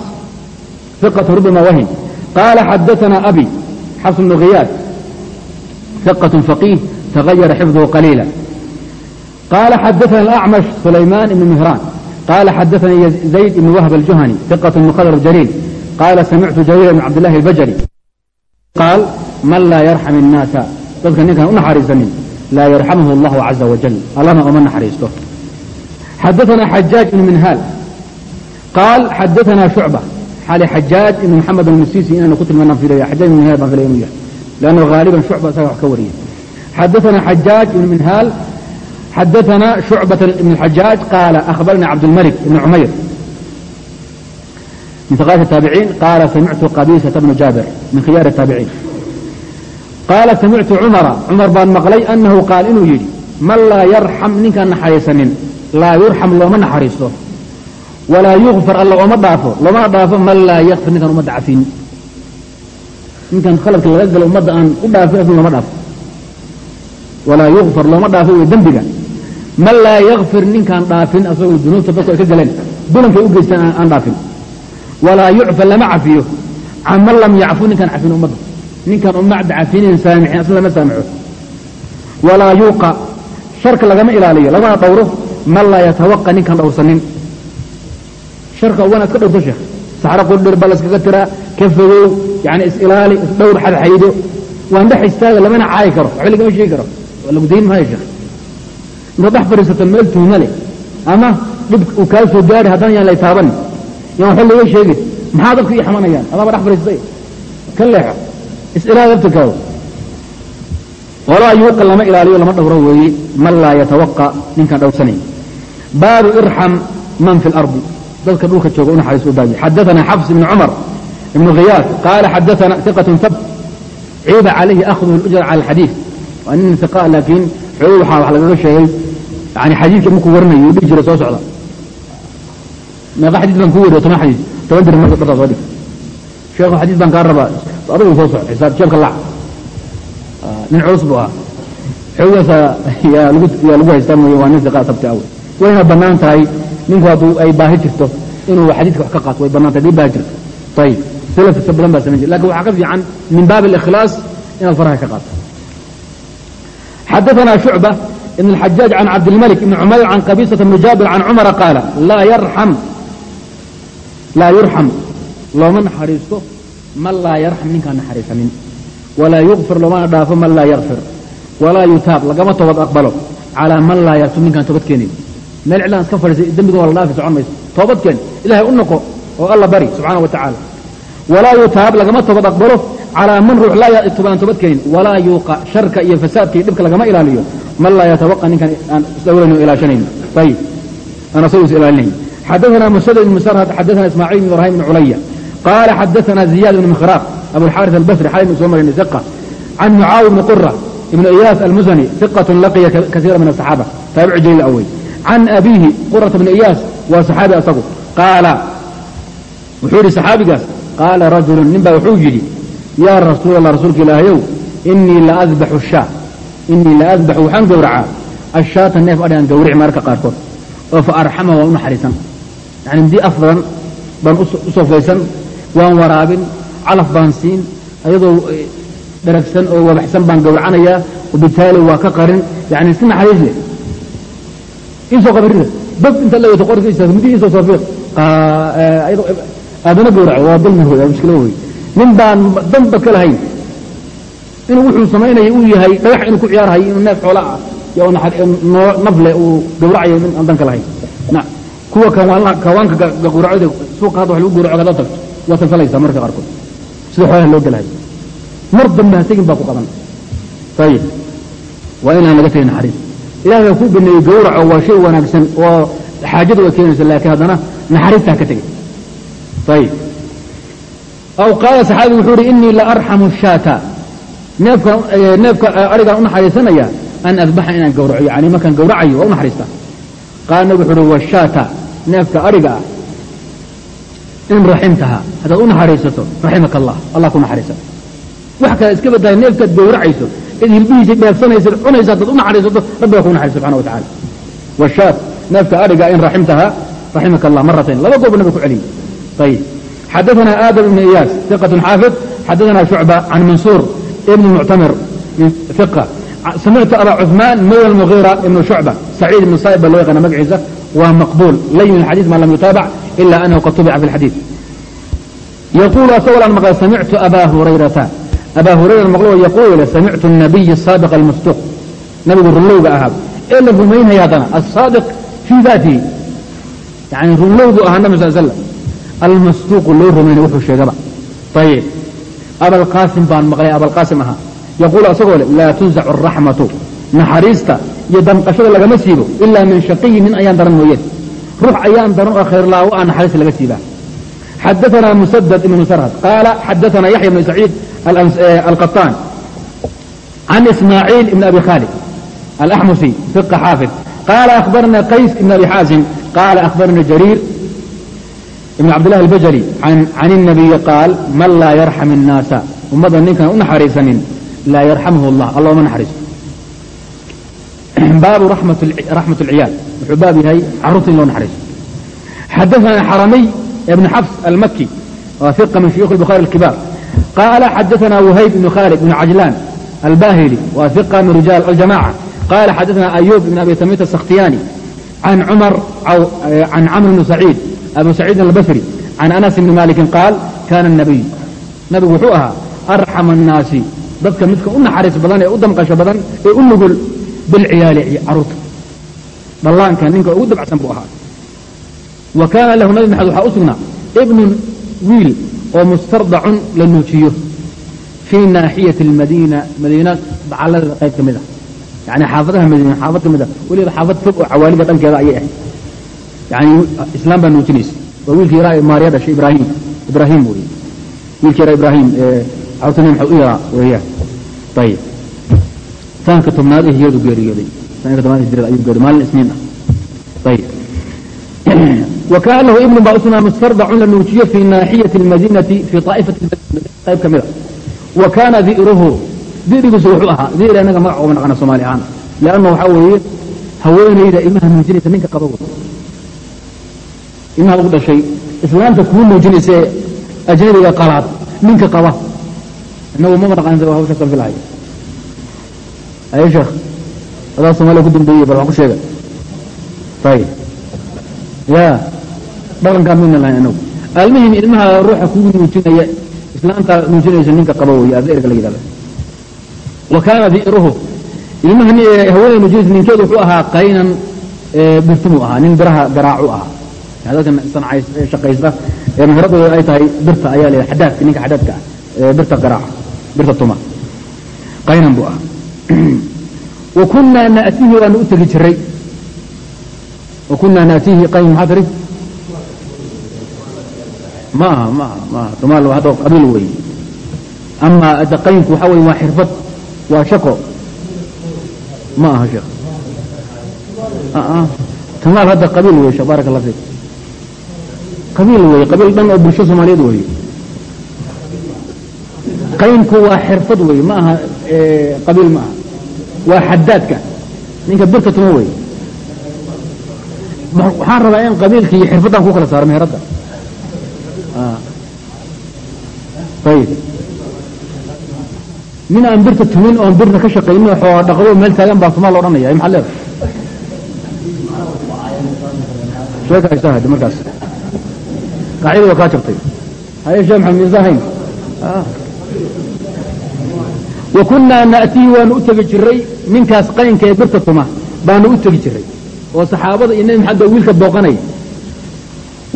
ثqة rubama wahn qala xadaثna abi xafs بn khiyaad ثqة faqih تغayara xifظhu qalيila qala xadaثna الأcmaشh sulayman ibn mihran qala xadaثnii zayd ibn whb الjuhني ثqة mkhadr jaliil qala samictu jariir bn cabd الlahi الbajri qaal man laa yarxam الnaasa dadka ninkaan u naxariisanin laa yarxamhu اllah عaزa wajل allana uma naxariisto xadaثna xajaaج ibn minhaal قال xadaثna شhucبة xali xajaaج ibn mxamed almisisi inaynu ku tilmaana filaya xajaj ibn minhaal baan filaya inuu yahay lanno haaliban shucba isaga wax ka wariyay xadaثna xajaaج ibn minhaal xadaثna شhucbaة ibn الxajaaج qaala akhbarna cabdالmلك ibn cumayr min ثقات التابعين قال سمعت قبيسة بن جابر من khيار التابعين قال سمعت cمر cمر baan mقلay أنه قاaل inuu yidhi man laa يرحم ninkaan نaxariisanin laa يurحم looma نaxariisto وalaa يغفر alla ooma dhaafo loomana dhaafo man laa ykfir ninkaan umadda cafin ninkan khaladka laga galo ummadda aan u dhaafin asna looma dhaafo walaa yukfar looma dhaafo wey dembiga man laa yakfir ninkaan dhaafin asagoo dunuubta dadku ay ka galeen dulankay u geystaan aan dhaafin. Walaa yucfa lama cafiyo. Can man lam yacfu ninkaan cafin ummadda. Ninkaan ummadda cafinin saamixin asna lama saamixo walaa yuuqa sharka lagama ilaaliyo lagana dhowro man laa yatawaqa ninkaan dhowrsanin. Sharka wana iska dhowrto sheekh saxro qurdhir baa laskaga tiraa ka fogow yani is-ilaali isdhowr xadxaydo waan dhex istaaga lamana caayi karo waxba lagama sheegi karo. Waa lagu dayn maayo sheekh intaad dhex fadhiisato meel tuhma leh ama dhib uu kaa soo gaari haddana yaan lay taabanin yaan waxba laga sheegin maxaa dadku ii xamanayaan? Adaaba dhex fadhiistay ka leexo iscilaada laftirkaago walaa yuuqa lama ilaaliyo lama dhowro weeye man laa yatawaqa ninkaan dhowrsanayn. Baabu irxam man fi اlardi dadka dhulka jooga u naxariis u baabi xadaana xafs ibn cumar ibn khiyaas qaala xadaana iqat habt ciiba calayhi akhduhu اlujra cala alxadiid waa nin iqa laakiin xoog waxaa wax lagaga sheegay yani xadiidka markuu warinayo uu dhihi jiray soo socda meeqa xadiis baan ku weriyo toban xadiis toban dir marka dhartaa soo dhig sheekhu xadiis baan kaa rabaa adigu soo soco xisaab jeebka lac nin culus buu ahaa xoogaasaa yaa lagu yaa lagu haystaa mooye waa nin iqa sabti wayna bannaan tahay ninku hadduu ay baahi jirto inuu xadiidka wax ka qaato way bannaan tahay dii baahi jirto ayib salafkiisa badan baa samayn jir laakiin waxaa ka fiican min baab اlikhlaas inaad faraha ka qaato xadaثana shucba اlxajaaj can cabdilmalik ibn cumayr can qabiisata bni jaabir can cumara qaala laa yarxam laa yurxam looma naxariisto man laa yarxam ninkaan naxariisanin walaa yugfir loomana dhaafo man laa yakfir walaa yutaab lagama toobad aqbalo calaa man laa yatub ninkaan toobad keenayn meel cidlaan iska fadhiisay dembiga waa la dhaafi socon mayso toobad keen ilahay u noqo oo alla bari subxaana wa tacaala walaa yutaab lagama toobad aqbalo calaa man ruux laa tubaan toobad keenin walaa yuuqa sharka iyo fasaadka iyo dhibka lagama ilaaliyo man laa yatawaqa ninkaan aan isdhowlayn o ilaashanayn ayib aan asagu is ilaalinayn xadaثana musad ibn musarhad xadaثana ismaaciil ibn ibrahim ibn culaya qaala xadaثana ziyad ibn mikhraaq abuاlxaaris albasri xalim soo marin iqa can mucaawi bni qura ibn iyaas almusani iqat laqiya kasiira min asaxaaba taabici jaliil awey can abiihi qurata bni iyaas waa saxaabi asagu qaala wuxuu yidhi saxaabigaas qaala rajulu nin baa wuxuu yidhi yaa rasuul allah rasuulka ilaahayow inii la adbaxu shaa inii la adbaxu waxaan gowracaa ashaata neef adhi aan gawrici mararka qaarkood oo fa arxama waan u naxariisan yani mdii af badan baan u sofaysan waan waraabin calaf baan siin ayadoo dharagsan oo wabaxsan baan gowracanayaa wabitaali waa ka qarin yani si naxariis leh insoo qabarida bab inta la wato qorka istaag midi insoo soofiiq aadana gowraco waa dulmi mushkilo wey nin baan danba ka lahayn inuu wuxuu samaynaya uu yahay dhagax inuu ku ciyaarhayo inuu neef xoola ah. Iyo nafle uu gowracayo nin aan dan ka lahayn kuwa kawaanka gawracada suuqa hadda wax lagu gowraco hadaad tagto waa salsalaysaa marka qaarkood. Sida xoolaha loo gelahayo mar dambe ha tegin baa ku qaban. Ayib waa inaan laga tegin naxariis. Ilahay baa kuu baneeyey gawraco waa shay wanaagsan oo xaajadu ay keenaysa laakiin haddana naxariistaa ka tegay ayib aw qaala saxaabigu wuxuu ihi inii la arxamu shaata neefka neefka arigaan u naxariisanaya an adbaxa inaan gawraco yani markaan gawracayo waa u naxariistaa qaala nabig wuxuu uhi washaata neefka ariga ah in raximtaha haddaad u naxariisato raximaka allah allah ku naxariisa wax kale iska badaayo neefkaad gawracayso id hilbihiisa dheefsanaysa cunaysa haddaad u naxariisato rabbigaa ku naxariisa subxana wa tacala washaat neefka ariga in raximtaha raximaka allah maratayn laba goorba nabig ku celiyey ayib xadaثna aadam ibn iyaas ثiqة xaafid xadaثna shucba can mansuur ibn muctamir ثiqa samictu aba cuثmaan mawla muغira ibn shucba saciid ibn saib ba loo yaqaana magaciisa waa maqbuul layin xadiiث ma lam yutaabac ila anahu qad tubica fi اlxadiiث yaqulu asagoo aan maqlay samictu aba hurayrata aba hurayra maqlo yaquul samictu الnabiy الsaabiq almasduq nabigu runlowga ahaa ee la rumaynaya haddana aلsaadiq fii daatihi yani runlowgu ahaa nabi sal slam almasduuqu loo rumaynay wuxuu sheegaba ayib abalqaasim baan maqlay abalqaasim ahaa yaquulu asagoo leh laa tunzacu araxmatu naxariista iyo damqashada lagama siibo ilaa min shaqiyi nin ayaan daran mooye ruux ayaan daran oo khayrlaawo ah naxariista laga siibaa. Xadaanaa musadad ibnu sarhad. Qaala xadaanaa yaxya ibnu saciid eh, alqaطaan can ismaaciil ibn abi khaalid alaxmusi fiqa xaafid. Qaala akhbarana qays ibn abi xaasim. Qaala akhbarana jariir ibn cabdillahi albajali can الnabiyi qaal man laa yarxam الnaasa ummadda ninkaan u naxariisanin laa yarxamhu اllah alla uma naxariiso baabu raxmat اlciyaal wuxuu baab yahay carruurta in loo naxariiso xadaثna xaramiy ibn xafs almaki waa fiqa min shuyuukh الbukhari اlkibaar qaala xadaثna whayb ibn khaalid ibn cajlaan albahili waa fiqa min rijaal aljamaca qaala xadaثna ayub ibn abi tamit الsakhtiyani can cumar can camr bn saciid abu saciidin albasri can anas bni maalikin qaal kaana nabiy nabigu wuxuu ahaa arxama annaasi dadka midka u naxariis badan ee u damqasho badan ee u nugul bilciyaali carruurta dhallaanka ninka ugu dabacsan buu ahaa wa kaana lahu nabi maxamed waxaa u sugnaa ibnun wiil oo mustardacun la nuujiyo fii naaxiyati almadiina madiina bacalladeeda qayb ka mid a yacnii xaafadaha madiina xaafad ka mid a weliba xaafad fog oo cawaalida dhankeeda ayay ahayd yani islaam baa nuujinaysa waa wiilkii yaraa maariya dhashay ibraahim ibraahim wey wiilkii yaraa ibraahim carurta nabi maxamed u yaraa weeyaan ayib sanadka tobnaad ee hijradu geeriyooday sanadka tobnaad hijrada ayuu geeriyooday maalin isniin ah ayib وكان له ابن baa مسترضع la nuujiyo في ناaحية المdينة في طائفة qayb ka mida وكاna ذiرhu di'rigiisu wuxuu ahaa dir inaga magac ooma naqana somaali ahaan لأnna waxaa weeye haweenayda ilmaha nuujinaysa ninka qaba wey ilmaha ugu dhashay islaamta kuu nuujinaysa ee ajnabiga qalaad ninka qaba. Inagu mama naqaan hawsha salfilahay aye sheekh adaa somaaliya ku dambeeyey bal waan ku sheega ayib ya dhaqankaa midna lahayn inagu almuhim ilmaha ruuxa kugu nuujinaya islaanta nuujinaysa ninka qaba wey adeerka la yidhahda wa kaana di'ruhu ilmaha haweeney nuujinaysa ninkeedu wuxuu ahaa qaynan birtumuu ahaa nin biraha garaacu ahaa shaqaysta ee mehradooda ay tahay birta ayaa la xadaadka ninka xadaadka ah birta garaaca birta tuma qaynan buu ahaa wa kunaa na'tihi waanu u jiray wa kunaa na'tihi qayn maxaa tiri ma aha ma aha ma aha somaal hadda qabiil weeye ama hadda qaynku waxaa weye waa xirfad waa shaqo ma aha sheekh tamaal hadda qabiil weye sheekh baaraka allah fiik qabiil weeye qabiil dhan oo bulsho soomaaliyeed weeye. Qaynku waa xirfad weeye ma aha qabiil ma aha. Waa xadaadka ninka birta tuma weye waxaan rabaa in qabiilka iyo xirfaddan ku kala saaro meheradda ayib nin aan birta tumin oon birta ka shaqaynin oo xoola dhaqdo meel taagan baa tumaa la odhanaya maxaa leeda sheeka haysaa markaas qaacidada waa kaa jabtay haye sheekh maxamed mirza hayn. Wa kunnaa na'tihi waanu u tegi jiray ninkaas qaynka ee birta tuma baanu u tegi jiray. Oo saxaabada iyo nebi maxamed baa wiilka booqanaya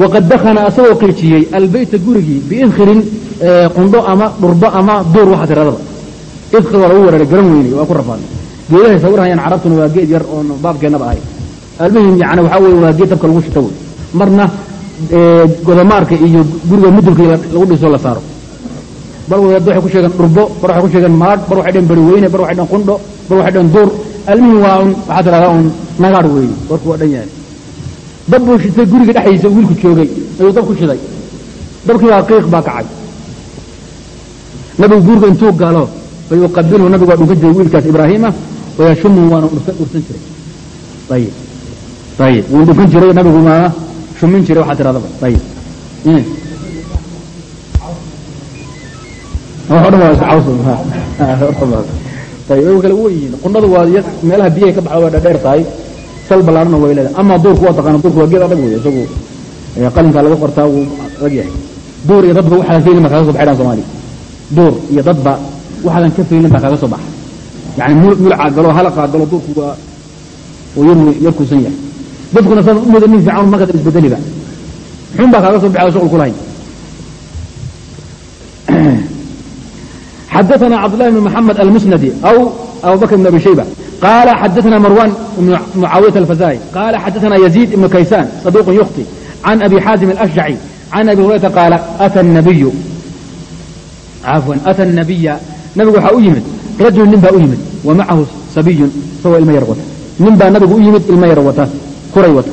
waqad dakana asagoo qiijiyey albeyta gurigii biidkirin qundo ama dhurbo ama duur waxa tiradaba idkir waa lagu weeraray garan weynay waa ku rafaadnay. Geedahay sawirhayaan carabtuna waa geed yar oon baabkeennaba ahay almuhim yani waxaa weye waa geed dabka lagu shito wey. Marna godomaarka iyo guriga mudulka lagu dhiso la saaro. Bar waxay ku sheegeen dhurbo bar waxay ku sheegeen maadh bar waxay dheen bari weyne bar waxay dheen qundho bar waxay dheen duur. Almuhim waa un waxaa tidhahdaa un nagaadh weeye warku waa dhan yahay. Dab buu shitay guriga dhexdiisa wiilku joogay ayuu dab ku shiday. Dabkii baa qiiq baa kacay. Nabigu guriga intuu galo fayuqabilhu nabigu waa dhunkan jiray wiilkaas ibraahiima wayashumu waana ursan jiray. Ayib ayib wuu dhunkan jiray nabigu maa shumin jiray waxaa tiradaba ayib kale weyihiin qundhadu waa meelaha biyahay ka baxda waa dhadheer tahay. Sal ballaarana way leedahay. Ama duurku waa taqaana duurku waa geed adag wey isagu. Qalinkaa laga qortaa wuu adag yahay. Duur iyo dadba waxaadan faylin baa kaga so baxaydhan soomaaliya duur iyo dadba waxaadan ka faylin baa kaga soo baxa yani mulcaa galo halaqaa galo duurku waa uu yar yarkuusan yahay dadkuna saas umooda nin fiican markaad isbedeliba xun baa kaaga soo baxay shuqul kulahayn xadaثna cabdالlahi بn mحamed almusnadi aw abu bakr بn abi shayba قال xdثna مروان بن معاوية الفزاي قال xdثna يزيد بن كيسان صدوق يخطي عن أبي xاaزم الأشجعي can abi hurayrata qaala ata nabiyu cafwan ata nabiya nabigu waxaa u yimid rajul nin baa u yimid wa macahu sabiyun isagoo ilmo yar wata nin baa nabigu u yimid ilmo yar wata kuray wata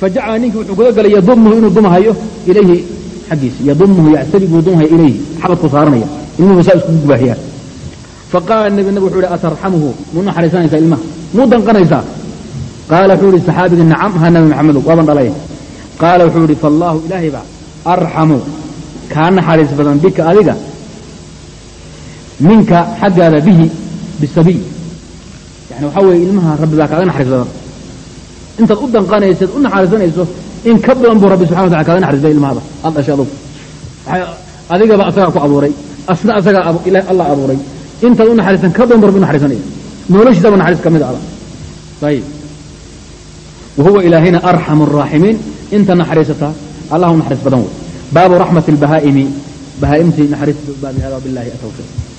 fajacala ninkii wuxuu guda galay yadumuhu inuu dumahayo ilayhi xaggiisa. Yadumuhu yactabi buu dumhayo ilayhi xabadku saaranaya. Ilmuhu saa iskugu gubaahiyaan faqaala nabi nabig wuxuu ihi atarxamuhu muu naxariisanaysaa ilmaha muu danqanaysaa? Qaala wuxuu ihi saxaabigii nacam ha nabi maxamedow waaban dhalay qaala wuxuu ihi faallaahu ilaahay baa arxamu kaa naxariis badan bika adiga minka xaggaada bihi bisabiy yani waxaa weeye ilmaha rabbi baa kaaga naxariis badan intaad u danqanaysaed u naxariisanayso in ka badan buu rabbi subxana watala kaaga naxariis badan ilmahada aad dhashay adugu. Adigaba asagaa ku abuuray asna asagaa allah abuuray. Intaad u naxariisan ka badan buu rabbi naxariisanaya. Noloshiisaba naxariis ka mid ada ayib wahuwa ilaahayna arxamu araaximiin inta naxariisataa allah u naxariis badan wey. Baabu raxmati albahaa'imi bahaa'imtii naxariista baabi hada billahi atawfiiq